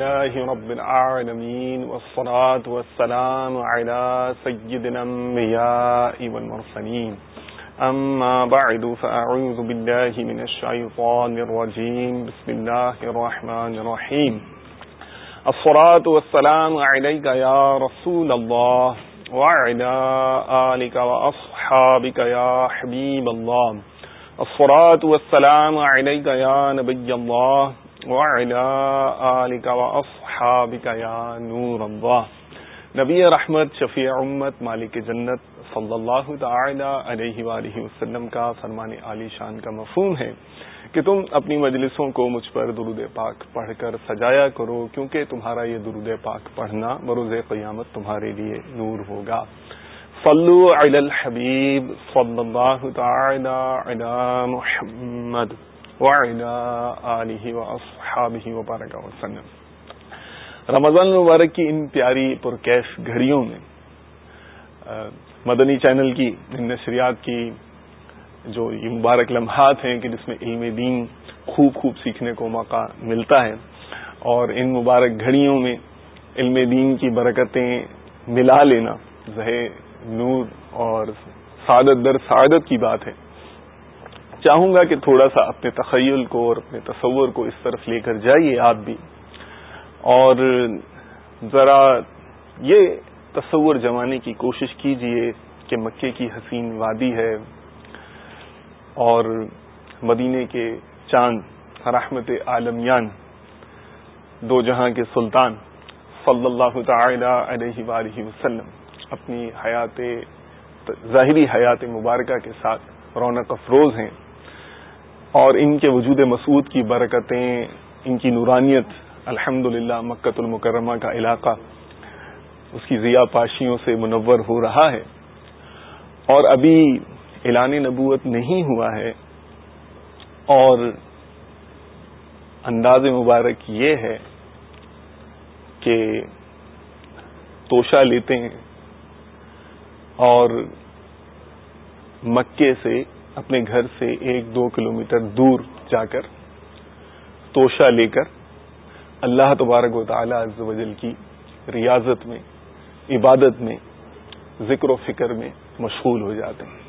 الله رب العالمين والصلاة والسلام على سيد الأنبياء والمرسلين. أما بعد، فأعوذ بالله من الشيطان الرجيم. بسم الله الرحمن الرحيم. الصلاة والسلام عليك يا رسول الله وعلى آلك وأصحابك يا حبيب الله. الصلاة والسلام عليك يا نبي وعلى آلك وأصحابك يا نور الله. نبی رحمت، شفیع امت، مالک جنت صلی اللہ تعالی علیہ وآلہ وسلم کا فرمان عالی شان کا مفہوم ہے کہ تم اپنی مجلسوں کو مجھ پر درود پاک پڑھ کر سجایا کرو، کیونکہ تمہارا یہ درود پاک پڑھنا بروز قیامت تمہارے لیے نور ہوگا. صلو علی الحبیب صلی اللہ تعالی علی محمد. وعلی آلہ واصحابہ وبارک وسلم. رمضان المبارک کی ان پیاری پرکیف گھڑیوں میں مدنی چینل کی ان نشریات کی جو یہ مبارک لمحات ہیں کہ جس میں علم دین خوب خوب سیکھنے کو موقع ملتا ہے، اور ان مبارک گھڑیوں میں علم دین کی برکتیں ملا لینا زہ نور اور سعادت در سعادت کی بات ہے۔ چاہوں گا کہ تھوڑا سا اپنے تخیل کو اور اپنے تصور کو اس طرف لے کر جائیے آپ بھی۔ اور ذرا یہ تصور جمانے کی کوشش کیجیے کہ مکے کی حسین وادی ہے اور مدینے کے چاند رحمت عالمیان، دو جہاں کے سلطان صلی اللہ تعالی علیہ وآلہ وسلم اپنی حیات، ظاہری حیات مبارکہ کے ساتھ رونق افروز ہیں۔ اور ان کے وجود مسعود کی برکتیں، ان کی نورانیت الحمد للہ مکت المکرمہ کا علاقہ، اس کی ضیا پاشیوں سے منور ہو رہا ہے۔ اور ابھی اعلان نبوت نہیں ہوا ہے۔ اور انداز مبارک یہ ہے کہ توشہ لیتے ہیں اور مکے سے اپنے گھر سے ایک دو کلومیٹر دور جا کر توشہ لے کر اللہ تبارک و تعالی عز و جل کی ریاضت میں، عبادت میں، ذکر و فکر میں مشغول ہو جاتے ہیں۔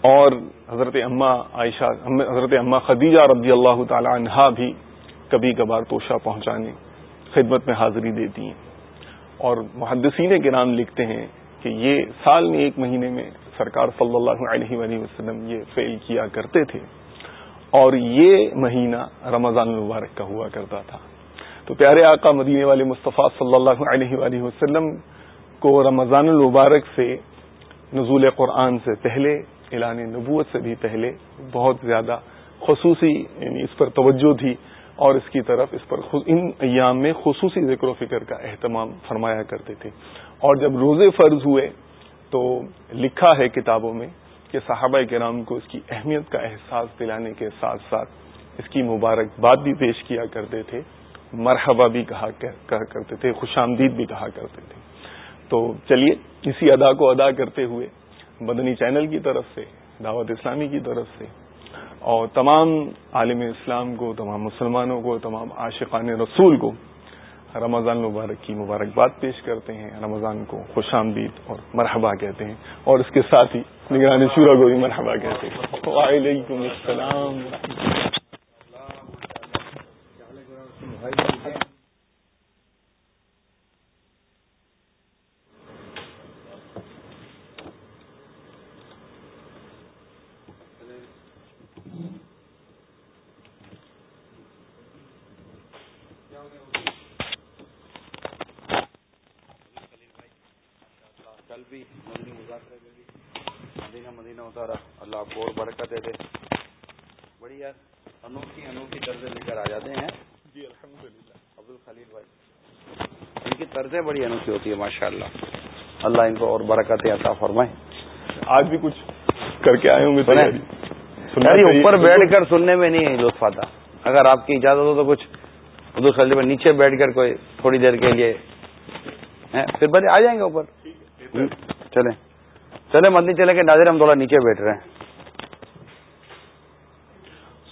اور حضرت اما عائشہ، حضرت اما خدیجہ رضی اللہ تعالی عنہا بھی کبھی کبھار توشہ پہنچانے، خدمت میں حاضری دیتی ہیں۔ اور محدثین کے نام لکھتے ہیں کہ یہ سال میں ایک مہینے میں سرکار صلی اللہ علیہ وآلہ وسلم یہ فیل کیا کرتے تھے اور یہ مہینہ رمضان المبارک کا ہوا کرتا تھا۔ تو پیارے آقا مدینے والے مصطفیٰ صلی اللہ علیہ وآلہ وسلم کو رمضان المبارک سے نزول قرآن سے پہلے، اعلان نبوت سے بھی پہلے بہت زیادہ خصوصی یعنی اس پر توجہ تھی اور اس کی طرف اس پر ان ایام میں خصوصی ذکر و فکر کا اہتمام فرمایا کرتے تھے۔ اور جب روزے فرض ہوئے تو لکھا ہے کتابوں میں کہ صحابہ کرام کو اس کی اہمیت کا احساس دلانے کے ساتھ ساتھ اس کی مبارکباد بھی پیش کیا کرتے تھے، مرحبا بھی کہا کرتے تھے، خوش آمدید بھی کہا کرتے تھے۔ تو چلیے، اسی ادا کو ادا کرتے ہوئے مدنی چینل کی طرف سے، دعوت اسلامی کی طرف سے اور تمام عالم اسلام کو، تمام مسلمانوں کو، تمام عاشقان رسول کو رمضان مبارک کی مبارکباد پیش کرتے ہیں، رمضان کو خوش آمدید اور مرحبا کہتے ہیں اور اس کے ساتھ ہی نگرانی شورا کو بھی مرحبا کہتے ہیں۔ وعلیکم السلام۔ بڑی انوکھی ہوتی ہے ماشاء اللہ اللہ ان کو اور برکت عطا فرمائے۔ آج بھی کچھ کر کے آئے ہوں گے اوپر بیٹھ کر سننے میں نہیں لطف آتا اگر آپ کی اجازت ہو تو کچھ اردو خلیج میں نیچے بیٹھ کر کوئی تھوڑی دیر کے لیے پھر بڑے آ جائیں گے اوپر۔ چلیں۔ چلے مدنی چلے کے ناظر ہم تھوڑا نیچے بیٹھ رہے ہیں۔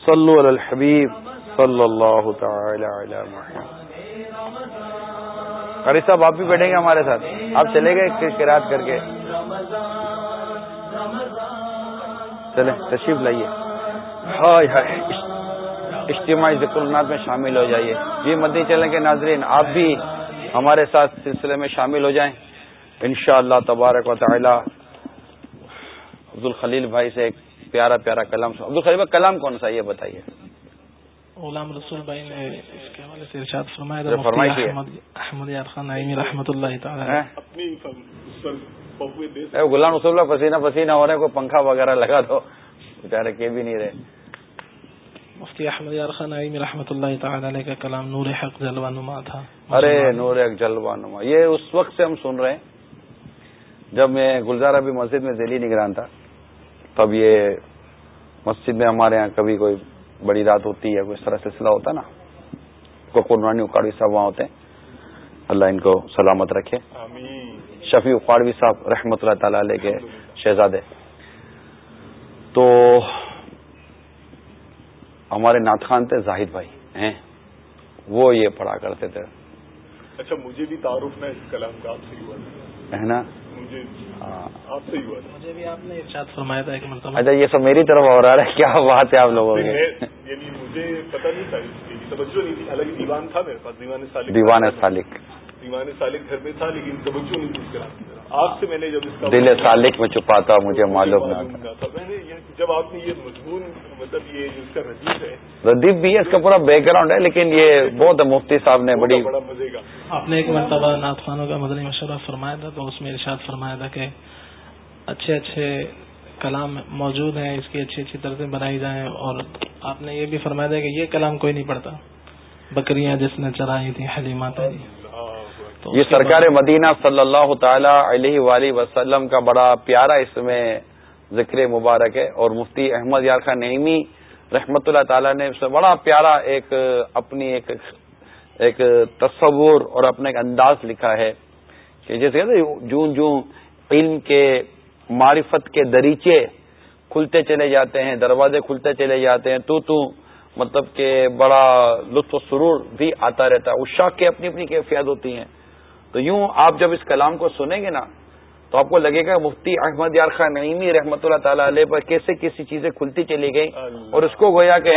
صلو علی الحبیب صلی اللہ تعالی علی محمد۔ قاری صاحب، آپ بھی بیٹھیں گے ہمارے ساتھ۔ آپ چلے گئے کراط کر کے۔ چلے تشریف لائیے۔ ہائے ہائے اجتماعی ذکر میں شامل ہو جائیے۔ جی مدنی چلیں کے ناظرین، آپ بھی ہمارے ساتھ سلسلے میں شامل ہو جائیں۔ انشاءاللہ اللہ تبارک و تعالی عبد الخلیل بھائی سے ایک پیارا پیارا کلام عبد الخلیل کلام کون سا یہ بتائیے۔ غلام رسول بھائی نے اس کے حوالے سے ارشاد فرمایا احمد یار خان عیمی رحمۃ اللہ تعالی غلام رسول اللہ پسینہ پسینہ ہو رہے کوئی پنکھا وغیرہ لگا دو۔ بیچارے کے بھی نہیں رہے۔ مفتی احمد یار خان عیمی رحمۃ اللہ تعالی علیہ کا کلام نور حق جلوہ نما تھا۔ ارے نور حق جلوہ نما۔ یہ اس وقت سے ہم سن رہے ہیں جب میں گلزار ابھی مسجد میں ذیلی نگران تھا۔ تب یہ مسجد میں ہمارے یہاں کبھی کوئی بڑی رات ہوتی ہے کوئی اس طرح سلسلہ ہوتا نا کو قربانی اکاڑوی صاحب وہاں ہوتے ہیں۔ اللہ ان کو سلامت رکھے۔ شفیع اکاڑوی صاحب رحمۃ اللہ تعالی علیہ کے شہزادے۔ تو ہمارے نات خان تھے زاہد بھائی ہیں۔ وہ یہ پڑھا کرتے تھے۔ اچھا مجھے بھی تعارف ہے اس کلام کا آپ سے ہوا۔ ہے نا؟ آپ سے ہوا مجھے بھی آپ نے ارشاد فرمایا تھا ایک مرتبہ اچھا یہ سب میری طرف ہو رہا ہے۔ کیا بات ہے آپ لوگوں کی؟ یعنی مجھے پتا نہیں تھا توجہ نہیں تھی۔ الگ دیوان تھا میرے پاس دیوان سالک۔ دیوان سالک۔ دیوان سالک گھر میں تھا لیکن توجہ نہیں کے آپ سے میں نے جب اس کا دل سالک میں چھپاتا مجھے معلوم نہ تھا۔ میں نے جب آپ نے یہ مضمون مطلب یہ جو اس کا ردیف ہے ردیف بھی ہے اس کا پورا بیک گراؤنڈ ہے لیکن یہ بہت مفتی صاحب نے بڑی بڑا مزے کا۔ آپ نے ایک مرتبہ نعت خانوں کا مدنی مشورہ فرمایا تھا تو اس میں ارشاد فرمایا تھا کہ اچھے اچھے کلام موجود ہیں اس کی اچھی اچھی طرزیں بنائی جائیں۔ اور آپ نے یہ بھی فرمایا تھا کہ یہ کلام کوئی نہیں پڑھتا۔ بکریاں جس نے چرائی تھی حلیمات یہ سرکار مدینہ صلی اللہ تعالی علیہ وآلہ وسلم کا بڑا پیارا اس میں ذکر مبارک ہے اور مفتی احمد یار خان نعیمی رحمت اللہ تعالی نے اس میں بڑا پیارا ایک اپنی ایک ایک تصور اور اپنا ایک انداز لکھا ہے کہ جیسے کہتے جون جون علم کے معرفت کے دریچے کھلتے چلے جاتے ہیں دروازے کھلتے چلے جاتے ہیں تو تو مطلب کہ بڑا لطف و سرور بھی آتا رہتا ہے اشاق کی اپنی اپنی کیفیات ہوتی ہیں۔ تو یوں آپ جب اس کلام کو سنیں گے نا تو آپ کو لگے گا مفتی احمد یار خان نعیمی رحمۃ اللہ تعالی علیہ پر کیسے کیسی چیزیں کھلتی چلی گئی اور اس کو گویا کہ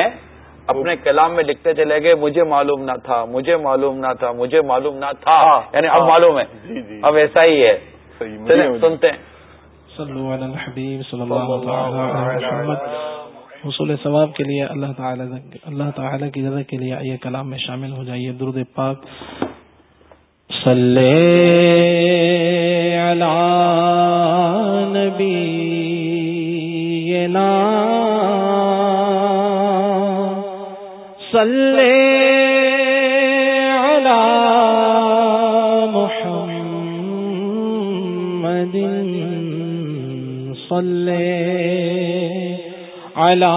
اپنے کلام میں لکھتے چلے گئے مجھے معلوم نہ تھا مجھے معلوم نہ تھا مجھے معلوم نہ تھا۔ ہاں، یعنی اب معلوم ہے۔ جی، جی۔ اب ایسا ہی ہے۔ سنتے ہیں۔ حصول ثواب کے لیے اللہ تعالی اللہ تعالی کی جگہ کے لیے یہ کلام میں شامل ہو جائیے درد پاک۔ صلی علی نبی صلی علی محمد صلی علی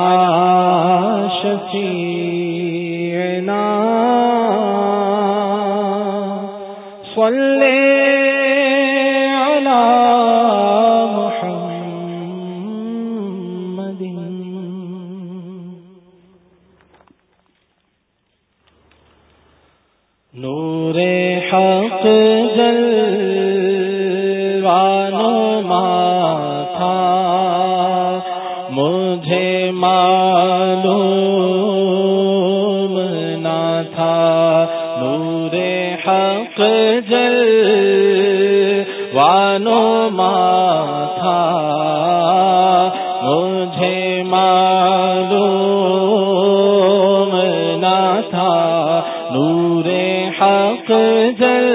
شفیعنا صلى وانو ما تھا مجھے معلوم نہ تھا نور حق جل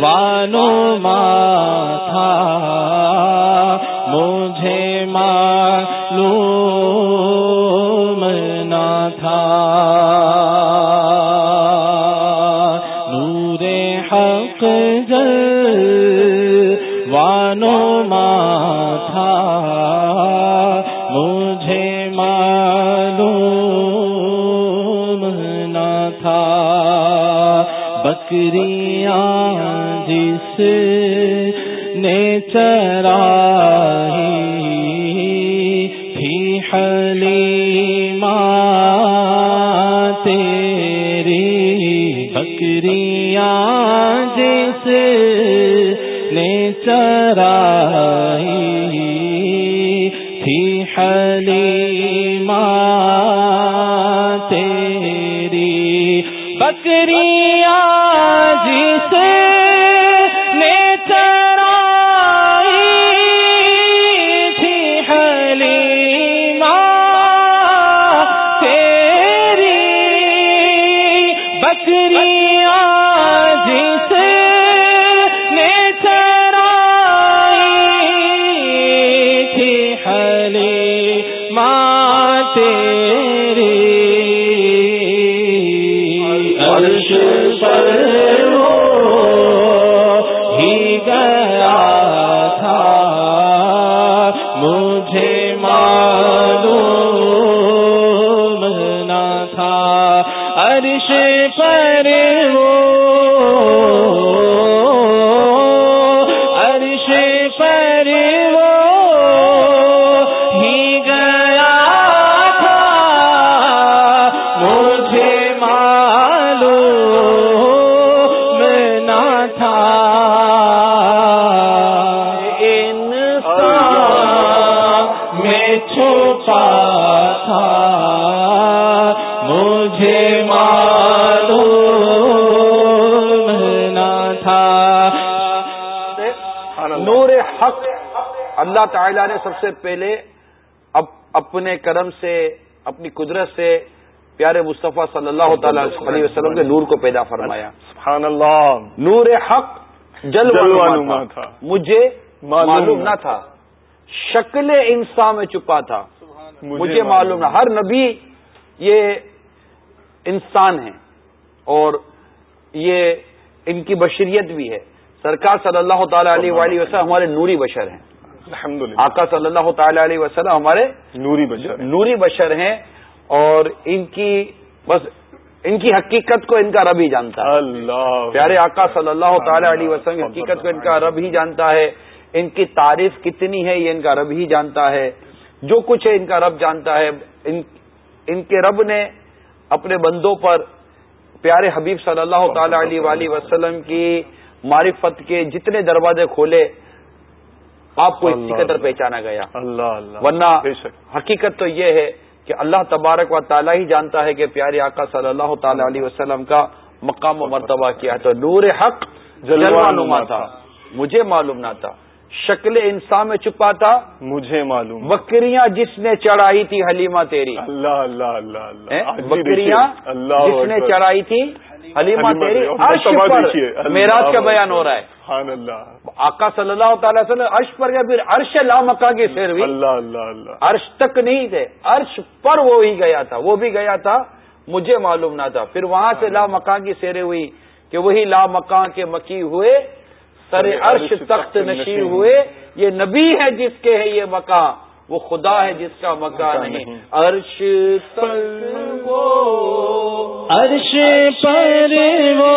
وانو ماں معلوم نہ تھا۔ بکریاں جس نے چرائی اللہ تعالی نے سب سے پہلے اپنے کرم سے اپنی قدرت سے پیارے مصطفیٰ صلی اللہ تعالی علیہ وسلم کے نور کو پیدا فرمایا۔ سبحان اللہ نور حق نما نما تھا۔ مجھے معلوم معلوم نہ تھا۔ شکل انسان میں چھپا تھا۔ مجھے معلوم نہ ہر نبی یہ انسان ہے۔ اور یہ ان کی بشریت بھی ہے۔ سرکار صلی اللہ تعالی علیہ وسلم ہمارے نوری بشر ہیں۔ الحمد آقا صلی اللہ تعالی علیہ وسلم ہمارے نوری بشر۔ نوری بشر ہیں اور ان کی بس ان کی حقیقت کو ان کا رب ہی جانتا ہے. اللہ. پیارے آقا صلی اللہ تعالی علیہ وسلم کی حقیقت کو ان کا رب ہی جانتا ہے. ان کی تعریف کتنی ہے یہ ان کا رب ہی جانتا ہے. جو کچھ ہے ان کا رب جانتا ہے. ان ان کے رب نے اپنے بندوں پر پیارے حبیب صلی اللہ تعالی علیہ وآلہ وسلم کی معرفت کے جتنے دروازے کھولے آپ کو اسی قدر پہچانا گیا۔ اللہ اللہ ورنہ حقیقت تو یہ ہے کہ اللہ تبارک و تعالی ہی جانتا ہے کہ پیارے آقا صلی اللہ تعالی علیہ وسلم کا مقام و مرتبہ کیا ہے۔ تو نور حق جلوہ نما تھا۔ مجھے معلوم نہ تھا۔ شکل انسان میں چھپا تھا۔ مجھے معلوم۔ بکریاں جس نے چڑھائی تھی حلیمہ تیری۔ اللہ اللہ اللہ اللہ۔ بکریاں جس نے۔ چڑھائی تھی حلیمہ تیری عرش پر کا۔ بیان ہو رہا ہے۔ آقا صلی اللہ تعالی وسلم عرش پر گیا پھر عرش لامکا کی سیر ہوئی اللہ اللہ اللہ۔ عرش تک نہیں تھے عرش پر وہ ہی گیا تھا وہ بھی گیا تھا مجھے معلوم نہ تھا۔ پھر وہاں سے لا مکان کی سیریں ہوئی کہ وہی لا مکان کے مکی ہوئے سر عرش تخت نشی ہوئے۔ یہ نبی ہے جس کے ہے یہ مکان وہ خدا ہے جس کا مکان نہیں۔ عرش پر وہ عرش پر وہ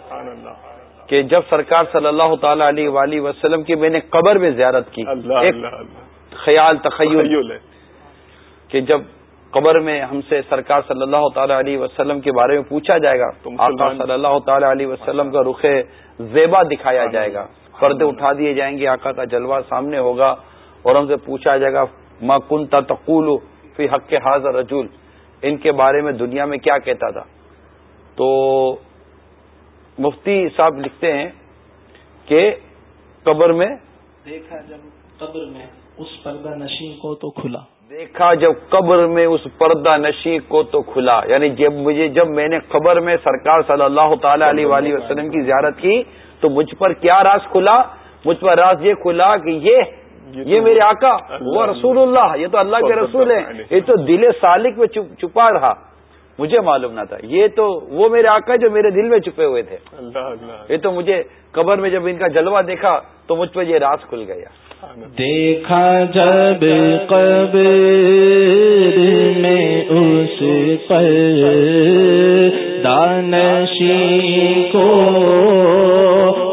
کہ جب سرکار صلی اللہ تعالی علیہ وآلہ وسلم کی میں نے قبر میں زیارت کی ایک خیال تخیل۔ کہ جب قبر میں ہم سے سرکار صلی اللہ تعالی علیہ وسلم کے بارے میں پوچھا جائے گا آقا صلی اللہ تعالی علیہ وسلم کا رخ زیبا دکھایا جائے گا۔ پردے اٹھا دیے جائیں گے آقا کا جلوہ سامنے ہوگا اور ہم سے پوچھا جائے گا ما کن تقول فی حق حاضر رجول ان کے بارے میں دنیا میں کیا کہتا تھا؟ تو مفتی صاحب لکھتے ہیں کہ قبر میں دیکھا جب قبر میں اس پردہ نشین کو تو کھلا۔ دیکھا جب قبر میں اس پردہ نشی کو تو کھلا۔ یعنی جب مجھے جب میں نے قبر میں سرکار صلی اللہ تعالی علیہ وآلہ وسلم کی زیارت کی تو مجھ پر کیا راز کھلا؟ مجھ پر راز یہ کھلا کہ یہ یہ میرے آقا وہ رسول اللہ یہ تو اللہ کے رسول ہیں۔ یہ تو دل سالک میں چھپا رہا۔ مجھے معلوم نہ تھا۔ یہ تو وہ میرے آقا جو میرے دل میں چھپے ہوئے تھے۔ یہ تو مجھے قبر میں جب ان کا جلوہ دیکھا تو مجھ پہ یہ راز کھل گیا۔ دیکھا جب قبر میں اس پر دانشی کو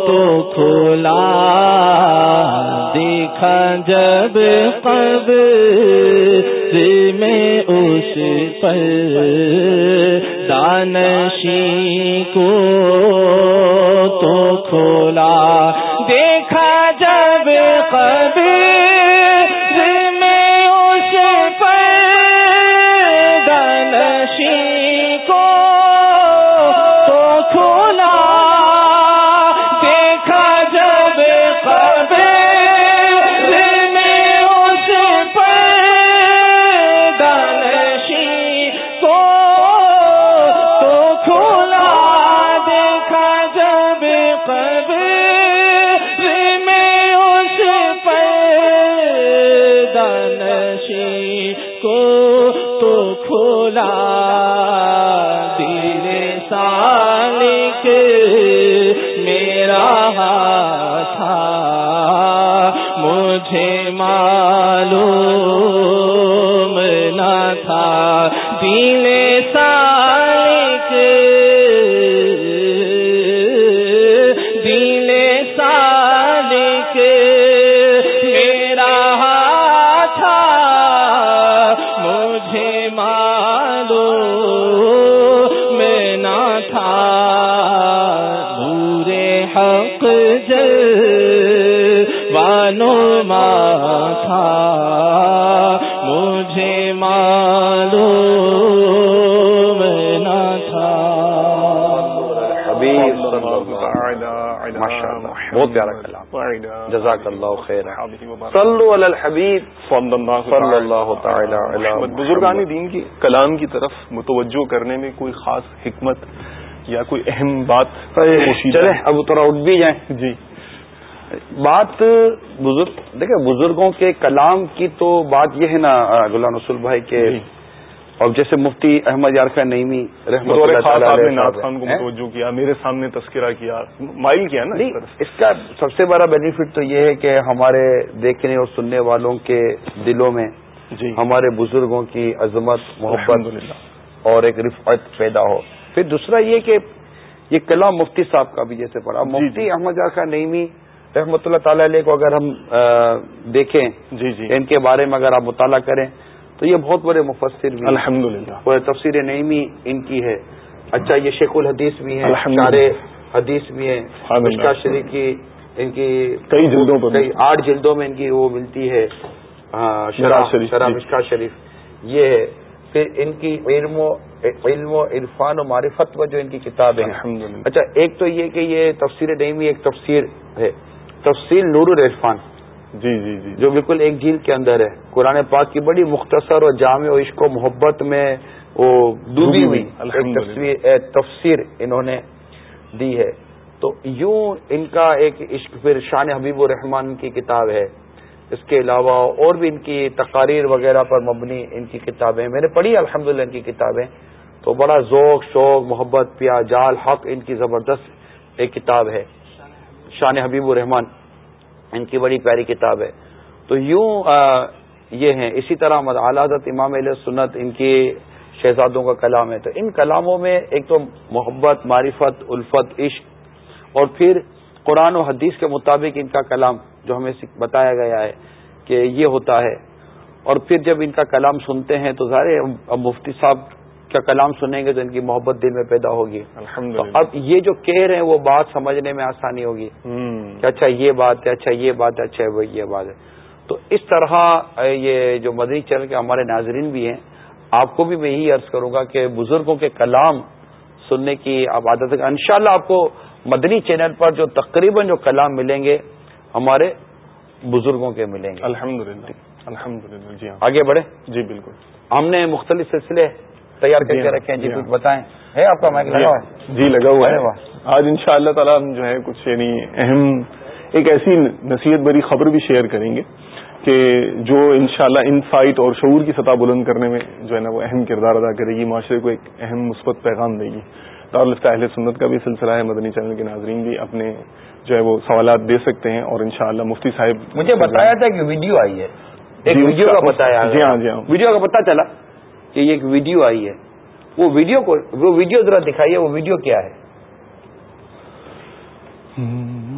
تو کھولا دیکھا جب قبر میں اس پر دانشی کو تو کھولا دیکھا جزاک اللہ خیر. صلو علی الحبیب. صلی اللہ تعالی بزرگانی دین کی کلام کی طرف متوجہ کرنے میں کوئی خاص حکمت یا کوئی اہم بات چلے اب تھوڑا اٹھ بھی جائیں. جی. بات بزرگ دیکھیں بزرگوں کے کلام کی تو بات یہ ہے نا غلام رسول بھائی کے جی۔ اور جیسے مفتی احمد یارخا نعیمی متوجہ کیا میرے سامنے تذکرہ کیا مائل کیا نا اس کا سب سے بڑا بینیفٹ تو یہ ہے کہ ہمارے دیکھنے اور سننے والوں کے دلوں میں جی۔ ہمارے بزرگوں کی عظمت محبت اور ایک رفعت پیدا ہو۔ پھر دوسرا یہ کہ یہ کلام مفتی صاحب کا بھی جیسے پڑا جی، مفتی جی۔ احمد یار خان نعیمی رحمۃ اللہ تعالی علیہ کو اگر ہم دیکھیں جی جی۔ ان کے بارے میں اگر آپ مطالعہ کریں تو یہ بہت بڑے مفسر بھی الحمد للہ تفسیر نعیمی ان کی ہے۔ اچھا یہ شیخ الحدیث بھی ہیں حدیث بھی ہیں۔ مشکا شریف کی ان کی کئی جلدوں پر۔ کئی آٹھ جلدوں میں ان کی وہ ملتی ہے۔ شرح جی۔ مشکا شریف۔ یہ ہے۔ پھر ان کی علم و علم و عرفان و معرفت و جو ان کی کتاب ہے اچھا ایک تو یہ کہ یہ تفسیر نعیمی ایک تفسیر ہے۔ تفصیل نور الرفان جی جی جی جو بالکل ایک جھیل کے اندر ہے۔ قرآن پاک کی بڑی مختصر اور جامع و عشق و محبت میں وہ ڈوبی ہوئی۔ تفسیر انہوں نے دی ہے۔ تو یوں ان کا ایک عشق پھر شان حبیب الرحمان کی کتاب ہے۔ اس کے علاوہ اور بھی ان کی تقاریر وغیرہ پر مبنی ان کی کتابیں۔ میں نے پڑھی الحمد ان کی کتابیں۔ تو بڑا ذوق شوق محبت پیا جال حق ان کی زبردست ایک کتاب ہے۔ شان حبیب الرحمان ان کی بڑی پیاری کتاب ہے۔ تو یوں یہ ہیں۔ اسی طرح حضرت امام علیہ سنت، ان کی شہزادوں کا کلام ہے۔ تو ان کلاموں میں ایک تو محبت، معرفت، الفت، عشق، اور پھر قرآن و حدیث کے مطابق ان کا کلام جو ہمیں بتایا گیا ہے کہ یہ ہوتا ہے۔ اور پھر جب ان کا کلام سنتے ہیں تو ظاہر مفتی صاحب کا کلام سنیں گے تو ان کی محبت دل میں پیدا ہوگی۔ تو اب یہ جو کہہ رہے ہیں وہ بات سمجھنے میں آسانی ہوگی۔ کہ اچھا یہ بات ہے اچھا یہ بات ہے اچھا یہ بات ہے۔ تو اس طرح یہ جو مدنی چینل کے ہمارے ناظرین بھی ہیں آپ کو بھی میں یہی عرض کروں گا کہ بزرگوں کے کلام سننے کی آپ عادت ان شاء اللہ آپ کو مدنی چینل پر جو تقریباً جو کلام ملیں گے ہمارے بزرگوں کے ملیں گے۔ الحمد للہ الحمد للہ جی ہاں۔ آگے بڑھے جی بالکل۔ ہم نے مختلف سلسلے تیار کر کے رکھے ہیں جی, کچھ۔ بتائیں۔ ہے آپ کا مائک لگا ہوا؟ ہے جی لگا ہوا ہے۔ آج ان شاء اللہ تعالیٰ ہم جو ہے کچھ یعنی اہم ایک ایسی نصیحت بری خبر بھی شیئر کریں گے کہ جو انشاءاللہ ان سائٹ اور شعور کی سطح بلند کرنے میں جو ہے نا وہ اہم کردار ادا کرے گی معاشرے کو ایک اہم مثبت پیغام دے گی۔ دارالفت اہل سنت کا بھی سلسلہ ہے مدنی چینل کے ناظرین بھی اپنے جو ہے وہ سوالات دے سکتے ہیں اور انشاءاللہ مفتی صاحب مجھے بتایا تھا کہ ویڈیو آئی ہے۔ ایک جی، ویڈیو کا بتایا جی ہاں جی ہاں۔ ویڈیو کا پتا چلا؟ کہ یہ ایک ویڈیو آئی ہے۔ وہ ویڈیو کو وہ ویڈیو ذرا دکھائیے، وہ ویڈیو کیا ہے؟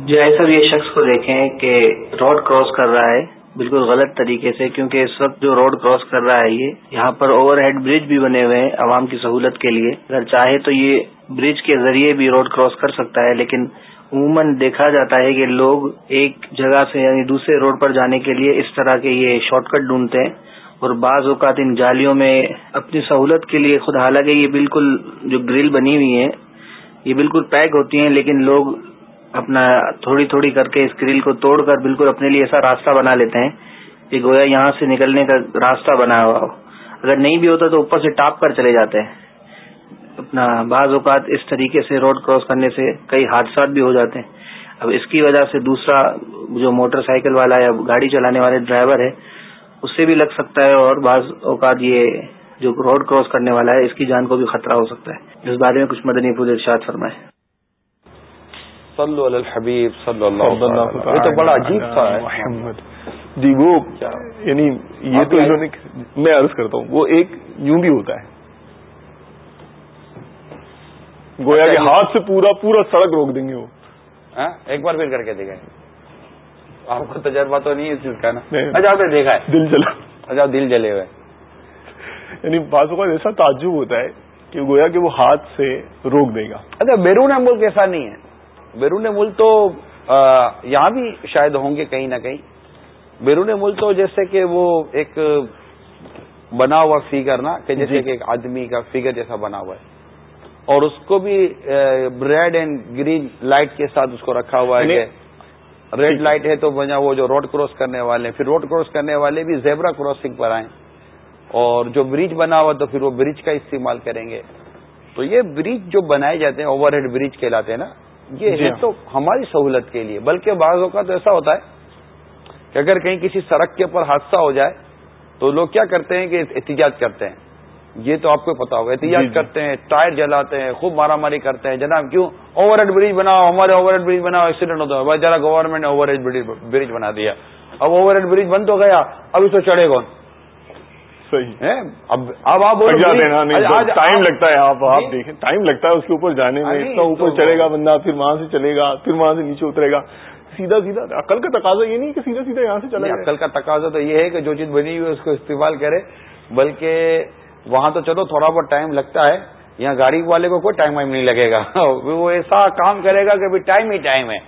جو ہے سر یہ شخص کو دیکھیں کہ روڈ کراس کر رہا ہے بالکل غلط طریقے سے، کیونکہ اس وقت جو روڈ کراس کر رہا ہے، یہ یہاں پر اوور ہیڈ برج بھی بنے ہوئے ہیں عوام کی سہولت کے لیے۔ اگر چاہے تو یہ برج کے ذریعے بھی روڈ کراس کر سکتا ہے، لیکن عموماً دیکھا جاتا ہے کہ لوگ ایک جگہ سے یعنی دوسرے روڈ پر جانے کے لیے اس طرح کے یہ شارٹ کٹ ڈھونڈتے ہیں۔ اور بعض اوقات ان جالیوں میں اپنی سہولت کے لیے خود حالانکہ یہ بالکل جو گرل بنی ہوئی ہے یہ بالکل پیک ہوتی ہیں، لیکن لوگ اپنا تھوڑی تھوڑی کر کے اس گرل کو توڑ کر بالکل اپنے لیے ایسا راستہ بنا لیتے ہیں کہ گویا یہاں سے نکلنے کا راستہ بنا ہوا ہو۔ اگر نہیں بھی ہوتا تو اوپر سے ٹاپ کر چلے جاتے ہیں۔ اپنا بعض اوقات اس طریقے سے روڈ کراس کرنے سے کئی حادثات بھی ہو جاتے ہیں۔ اب اس کی وجہ سے دوسرا جو موٹر سائیکل والا یا گاڑی چلانے والے ڈرائیور ہے اس سے بھی لگ سکتا ہے اور بعض اوقات یہ جو روڈ کراس کرنے والا ہے اس کی جان کو بھی خطرہ ہو سکتا ہے۔ اس بارے میں کچھ مدنی پور ارشاد فرمائے صلو علی الحبیب صلی اللہ یہ تو بڑا عجیب تھا محمد. جی وہ یعنی یہ تو انہوں نے میں عرض کرتا ہوں وہ ایک یوں بھی ہوتا ہے۔ گویا کے اچھا، ہاتھ سے پورا پورا سڑک روک دیں گے وہ۔ ہاں، ایک بار پھر کر کے دیکھیں۔ آپ کو تجربہ تو نہیں ہے اس چیز کا نا۔ اچھا آپ نے دیکھا ہے۔ دل جلا۔ اچھا دل جلے ہوئے۔ یعنی بعض اوقات ایسا تعجب ہوتا ہے کہ گویا کہ وہ ہاتھ سے روک دے گا۔ اچھا بیرون ملک ایسا نہیں ہے؟ بیرون ملک تو یہاں بھی شاید ہوں گے کہیں نہ کہیں۔ بیرون ملک تو جیسے کہ وہ ایک بنا ہوا فیگر نا کہ جیسے جی۔ کہ ایک آدمی کا فیگر جیسا بنا ہوا ہے۔ اور اس کو بھی ریڈ اینڈ گرین لائٹ کے ساتھ اس کو رکھا ہوا ہے یعنی ریڈ لائٹ ہے تو بنا وہ جو روڈ کراس کرنے والے ہیں پھر روڈ کراس کرنے والے بھی زیبرا کراسنگ پر آئیں۔ اور جو برج بنا ہوا تو پھر وہ برج کا استعمال کریں گے۔ تو یہ برج جو بنائے جاتے ہیں اوور ہیڈ برج کہلاتے ہیں نا یہ جی ہے ہاں۔ تو ہماری سہولت کے لیے۔ بلکہ بعض اوقات ایسا ہوتا ہے کہ اگر کہیں کسی سڑک کے اوپر حادثہ ہو جائے تو لوگ کیا کرتے ہیں کہ احتجاج کرتے ہیں۔ یہ تو آپ کو پتا ہوگا احتجاج جی، جی۔ کرتے ہیں ٹائر جلاتے ہیں خوب مارا ماری کرتے ہیں جناب کیوں؟ اوور ہیڈ برج بناؤ ہمارے اوور ہیڈ برج بناؤ ایکسیڈنٹ ہوتا ہے۔ بھائی ذرا گورنمنٹ نے اوور ہیڈ برج بنا دیا۔ اب اوور ہیڈ برج بند ہو گیا اب اس کو چڑھے کون؟ صحیح۔ اب اب آپ ٹائم لگتا ہے آپ آپ جی۔ دیکھیں ٹائم لگتا ہے اس کے اوپر جانے میں اتنا اوپر چڑھے گا بندہ پھر وہاں سے چلے گا پھر وہاں سے نیچے اترے گا۔ سیدھا سیدھا عقل کا تقاضا یہ نہیں کہ سیدھا سیدھا یہاں سے چلے عقل کا تقاضا تو یہ ہے کہ جو چیز بنی ہوئی ہے اس کو استعمال کرے بلکہ وہاں تو چلو تھوڑا بہت ٹائم لگتا ہے یہاں گاڑی والے کو کوئی ٹائم وائم نہیں لگے گا۔ وہ ایسا کام کرے گا کہ ٹائم ہی ٹائم ہے۔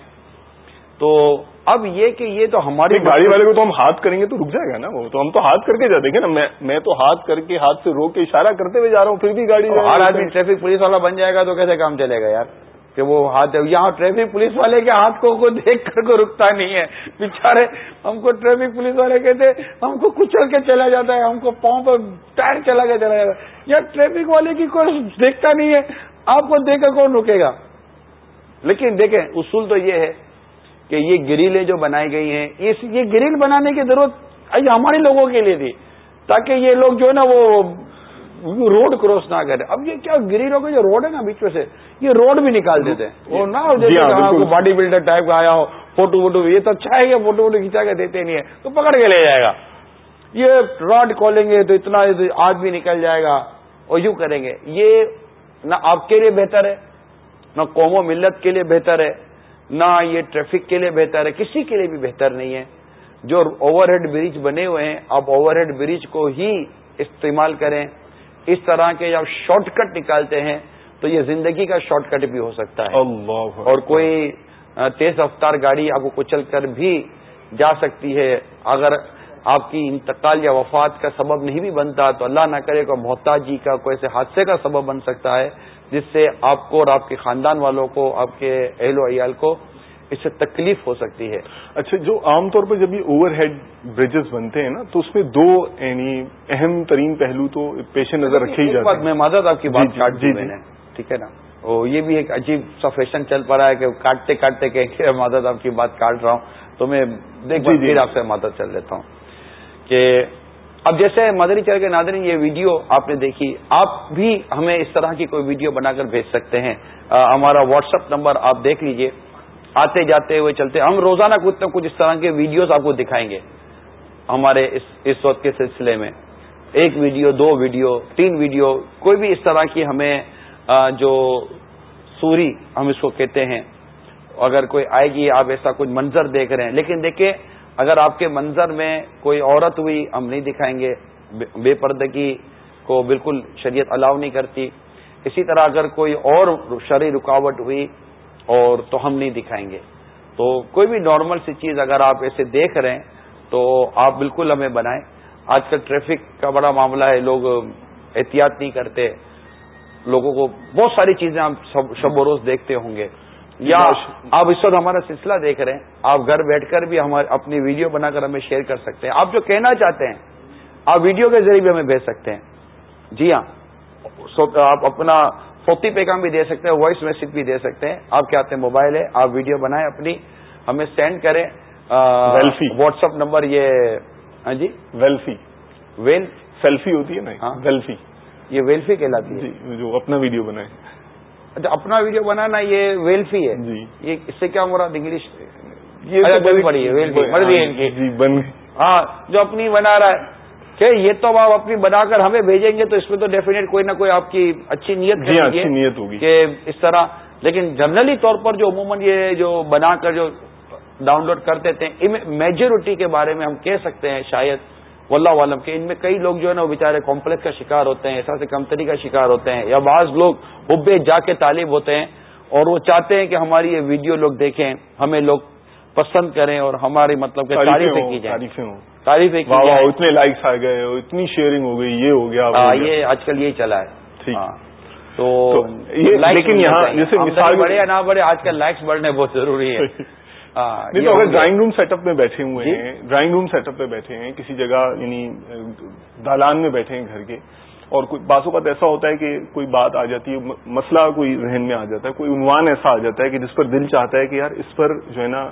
تو اب یہ کہ یہ تو ہماری گاڑی والے کو تو ہم ہاتھ کریں گے تو رک جائے گا نا وہ۔ تو ہم تو ہاتھ کر کے جاتے ہیں نا میں تو ہاتھ کر کے ہاتھ سے روک کے اشارہ کرتے ہوئے جا رہا ہوں پھر بھی گاڑی ہر آدمی ٹریفک پولیس والا بن جائے گا تو کیسے کام چلے گا یار؟ کہ وہ ہاتھ یہاں ٹریفک پولیس والے کے ہاتھ کو دیکھ کر کو رکتا نہیں ہے۔ بےچارے ہم کو ٹریفک پولیس والے کہتے ہم کو کچل کے چلا جاتا ہے، ہم کو پاؤں پہ ٹائر چلا کے چلا جاتا ہے۔ یا ٹریفک والے کی کوئی دیکھتا نہیں ہے، آپ کو دیکھ کر کون رکے گا؟ لیکن دیکھیں، اصول تو یہ ہے کہ یہ گریلیں جو بنائی گئی ہیں یہ گریل بنانے کی ضرورت ہمارے لوگوں کے لیے تھی، تاکہ یہ لوگ جو ہے نا وہ روڈ کراس نہ کرے۔ اب یہ کیا گریلوں کا جو روڈ ہے نا بیچ میں سے۔ یہ روڈ بھی نکال دیتے ہیں۔ وہ نہ باڈی بلڈر ٹائپ کا آیا ہو فوٹو ووٹو یہ تو اچھا ہے کہ فوٹو ووٹو کھینچا کے دیتے نہیں ہے۔ تو پکڑ کے لے جائے گا۔ یہ راڈ کھولیں گے تو اتنا آدمی نکل جائے گا۔ اور یوں کریں گے۔ یہ نہ آپ کے لیے بہتر ہے نہ قوم و ملت کے لیے بہتر ہے نہ یہ ٹریفک کے لیے بہتر ہے۔ کسی کے لیے بھی بہتر نہیں ہے۔ جو اوور ہیڈ برج بنے ہوئے ہیں آپ اوور ہیڈ برج کو ہی استعمال کریں۔ اس طرح کے جب شارٹ کٹ نکالتے ہیں تو یہ زندگی کا شارٹ کٹ بھی ہو سکتا ہے۔ اور کوئی تیز رفتار گاڑی آپ کو کچل کر بھی جا سکتی ہے۔ اگر آپ کی انتقال یا وفات کا سبب نہیں بھی بنتا تو اللہ نہ کرے کوئی محتاجی کا کوئی ایسے حادثے کا سبب بن سکتا ہے جس سے آپ کو اور آپ کے خاندان والوں کو آپ کے اہل و عیال کو اس سے تکلیف ہو سکتی ہے۔ اچھا جو عام طور پر جب یہ اوور ہیڈ برجز بنتے ہیں نا تو اس میں دو یعنی اہم ترین پہلو تو پیش نظر رکھے ہی جاتے ہیں۔ میں معذرت آپ کی بات جی، جی، کاٹ دی جی، میں نے ٹھیک ہے نا؟ یہ بھی ایک عجیب سا فیشن چل پڑا ہے کہ کاٹتے کاٹتے کہ معذرت آپ کی بات کاٹ رہا ہوں۔ تو میں دیکھ پھر آپ سے مدد چل لیتا ہوں کہ اب جیسے مدری چل کے ناظرین یہ ویڈیو آپ نے دیکھی۔ آپ بھی ہمیں اس طرح کی کوئی ویڈیو بنا کر بھیج سکتے ہیں۔ ہمارا واٹس اپ نمبر آپ دیکھ لیجیے۔ آتے جاتے ہوئے چلتے ہم روزانہ کچھ نہ کچھ اس طرح کے ویڈیوز آپ کو دکھائیں گے ہمارے اس وقت کے سلسلے میں۔ ایک ویڈیو، دو ویڈیو، تین ویڈیو، کوئی بھی اس طرح کی ہمیں جو سوری ہم اس کو کہتے ہیں۔ اگر کوئی آئے گی، آپ ایسا کچھ منظر دیکھ رہے ہیں۔ لیکن دیکھیں، اگر آپ کے منظر میں کوئی عورت ہوئی، ہم نہیں دکھائیں گے۔ بے پردگی کو بالکل شریعت الاؤ نہیں کرتی۔ اسی طرح اگر کوئی اور شرعی رکاوٹ ہوئی اور تو ہم نہیں دکھائیں گے۔ تو کوئی بھی نارمل سی چیز اگر آپ ایسے دیکھ رہے ہیں، تو آپ بالکل ہمیں بنائیں۔ آج کل ٹریفک کا بڑا معاملہ ہے، لوگ احتیاط نہیں کرتے۔ لوگوں کو بہت ساری چیزیں آپ شب و روز دیکھتے ہوں گے۔ یا آپ اس وقت ہمارا سلسلہ دیکھ رہے ہیں، آپ گھر بیٹھ کر بھی ہمارے اپنی ویڈیو بنا کر ہمیں شیئر کر سکتے ہیں۔ آپ جو کہنا چاہتے ہیں، آپ ویڈیو کے ذریعے بھی ہمیں بھیج سکتے ہیں۔ جی ہاں۔ آپ اپنا فوتی پیغام بھی دے سکتے ہیں وائس میسج بھی دے سکتے ہیں۔ آپ کیا آتے ہیں موبائل ہے آپ ویڈیو بنائیں اپنی۔ ہمیں سینڈ کریں۔ واٹس اپ نمبر یہ ہاں جی؟ ویلفی ویل سیلفی ہوتی ہے نا؟ ہاں۔ ویلفی یہ ویلفی کہلاتی ہے۔ جی جو اپنا ویڈیو بنائے اچھا اپنا ویڈیو بنانا یہ ویلفی ہے۔ جی۔ یہ اس سے کیا مراد؟ انگلش ویلفی جی بن ہاں جو اپنی بنا رہا ہے۔ کہ یہ تو آپ اپنی بنا کر ہمیں بھیجیں گے تو اس میں تو ڈیفینیٹ کوئی نہ کوئی آپ کی اچھی نیت جی اچھی نیت ہوگی۔ کہ اس طرح لیکن جنرلی طور پر جو عموماً یہ جو بنا کر جو ڈاؤن لوڈ کرتے تھے میجورٹی کے بارے میں ہم کہہ سکتے ہیں شاید واللہ عالم کہ ان میں کئی لوگ جو ہے نا وہ بےچارے کمپلیکس کا شکار ہوتے ہیں احساس کمتری کا شکار ہوتے ہیں یا بعض لوگ حبے جا کے طالب ہوتے ہیں اور وہ چاہتے ہیں کہ ہماری یہ ویڈیو لوگ دیکھیں ہمیں لوگ پسند کریں اور ہماری مطلب کہ تعریفیں کی جائیں۔ تعریفیں اتنے لائکس آ گئے اتنی شیئرنگ ہو گئی یہ ہو گیا ہاں، یہ آج کل یہی چلا ہے۔ ہاں۔ تو لیکن یہاں جیسے مثال بڑھے یا نہ بڑھے آج کل لائکس بڑھنے بہت ضروری ہے نہیں تو اگر ڈرائنگ روم سیٹ اپ میں بیٹھے ہوئے جی؟ ہیں ڈرائنگ روم سیٹ اپ میں بیٹھے ہیں کسی جگہ یعنی دالان میں بیٹھے ہیں گھر کے اور کوئی بعض اوقات ایسا ہوتا ہے کہ کوئی بات آ جاتی ہے مسئلہ کوئی ذہن میں آ جاتا ہے، کوئی عنوان ایسا آ جاتا ہے کہ جس پر دل چاہتا ہے کہ یار اس پر جو ہے نا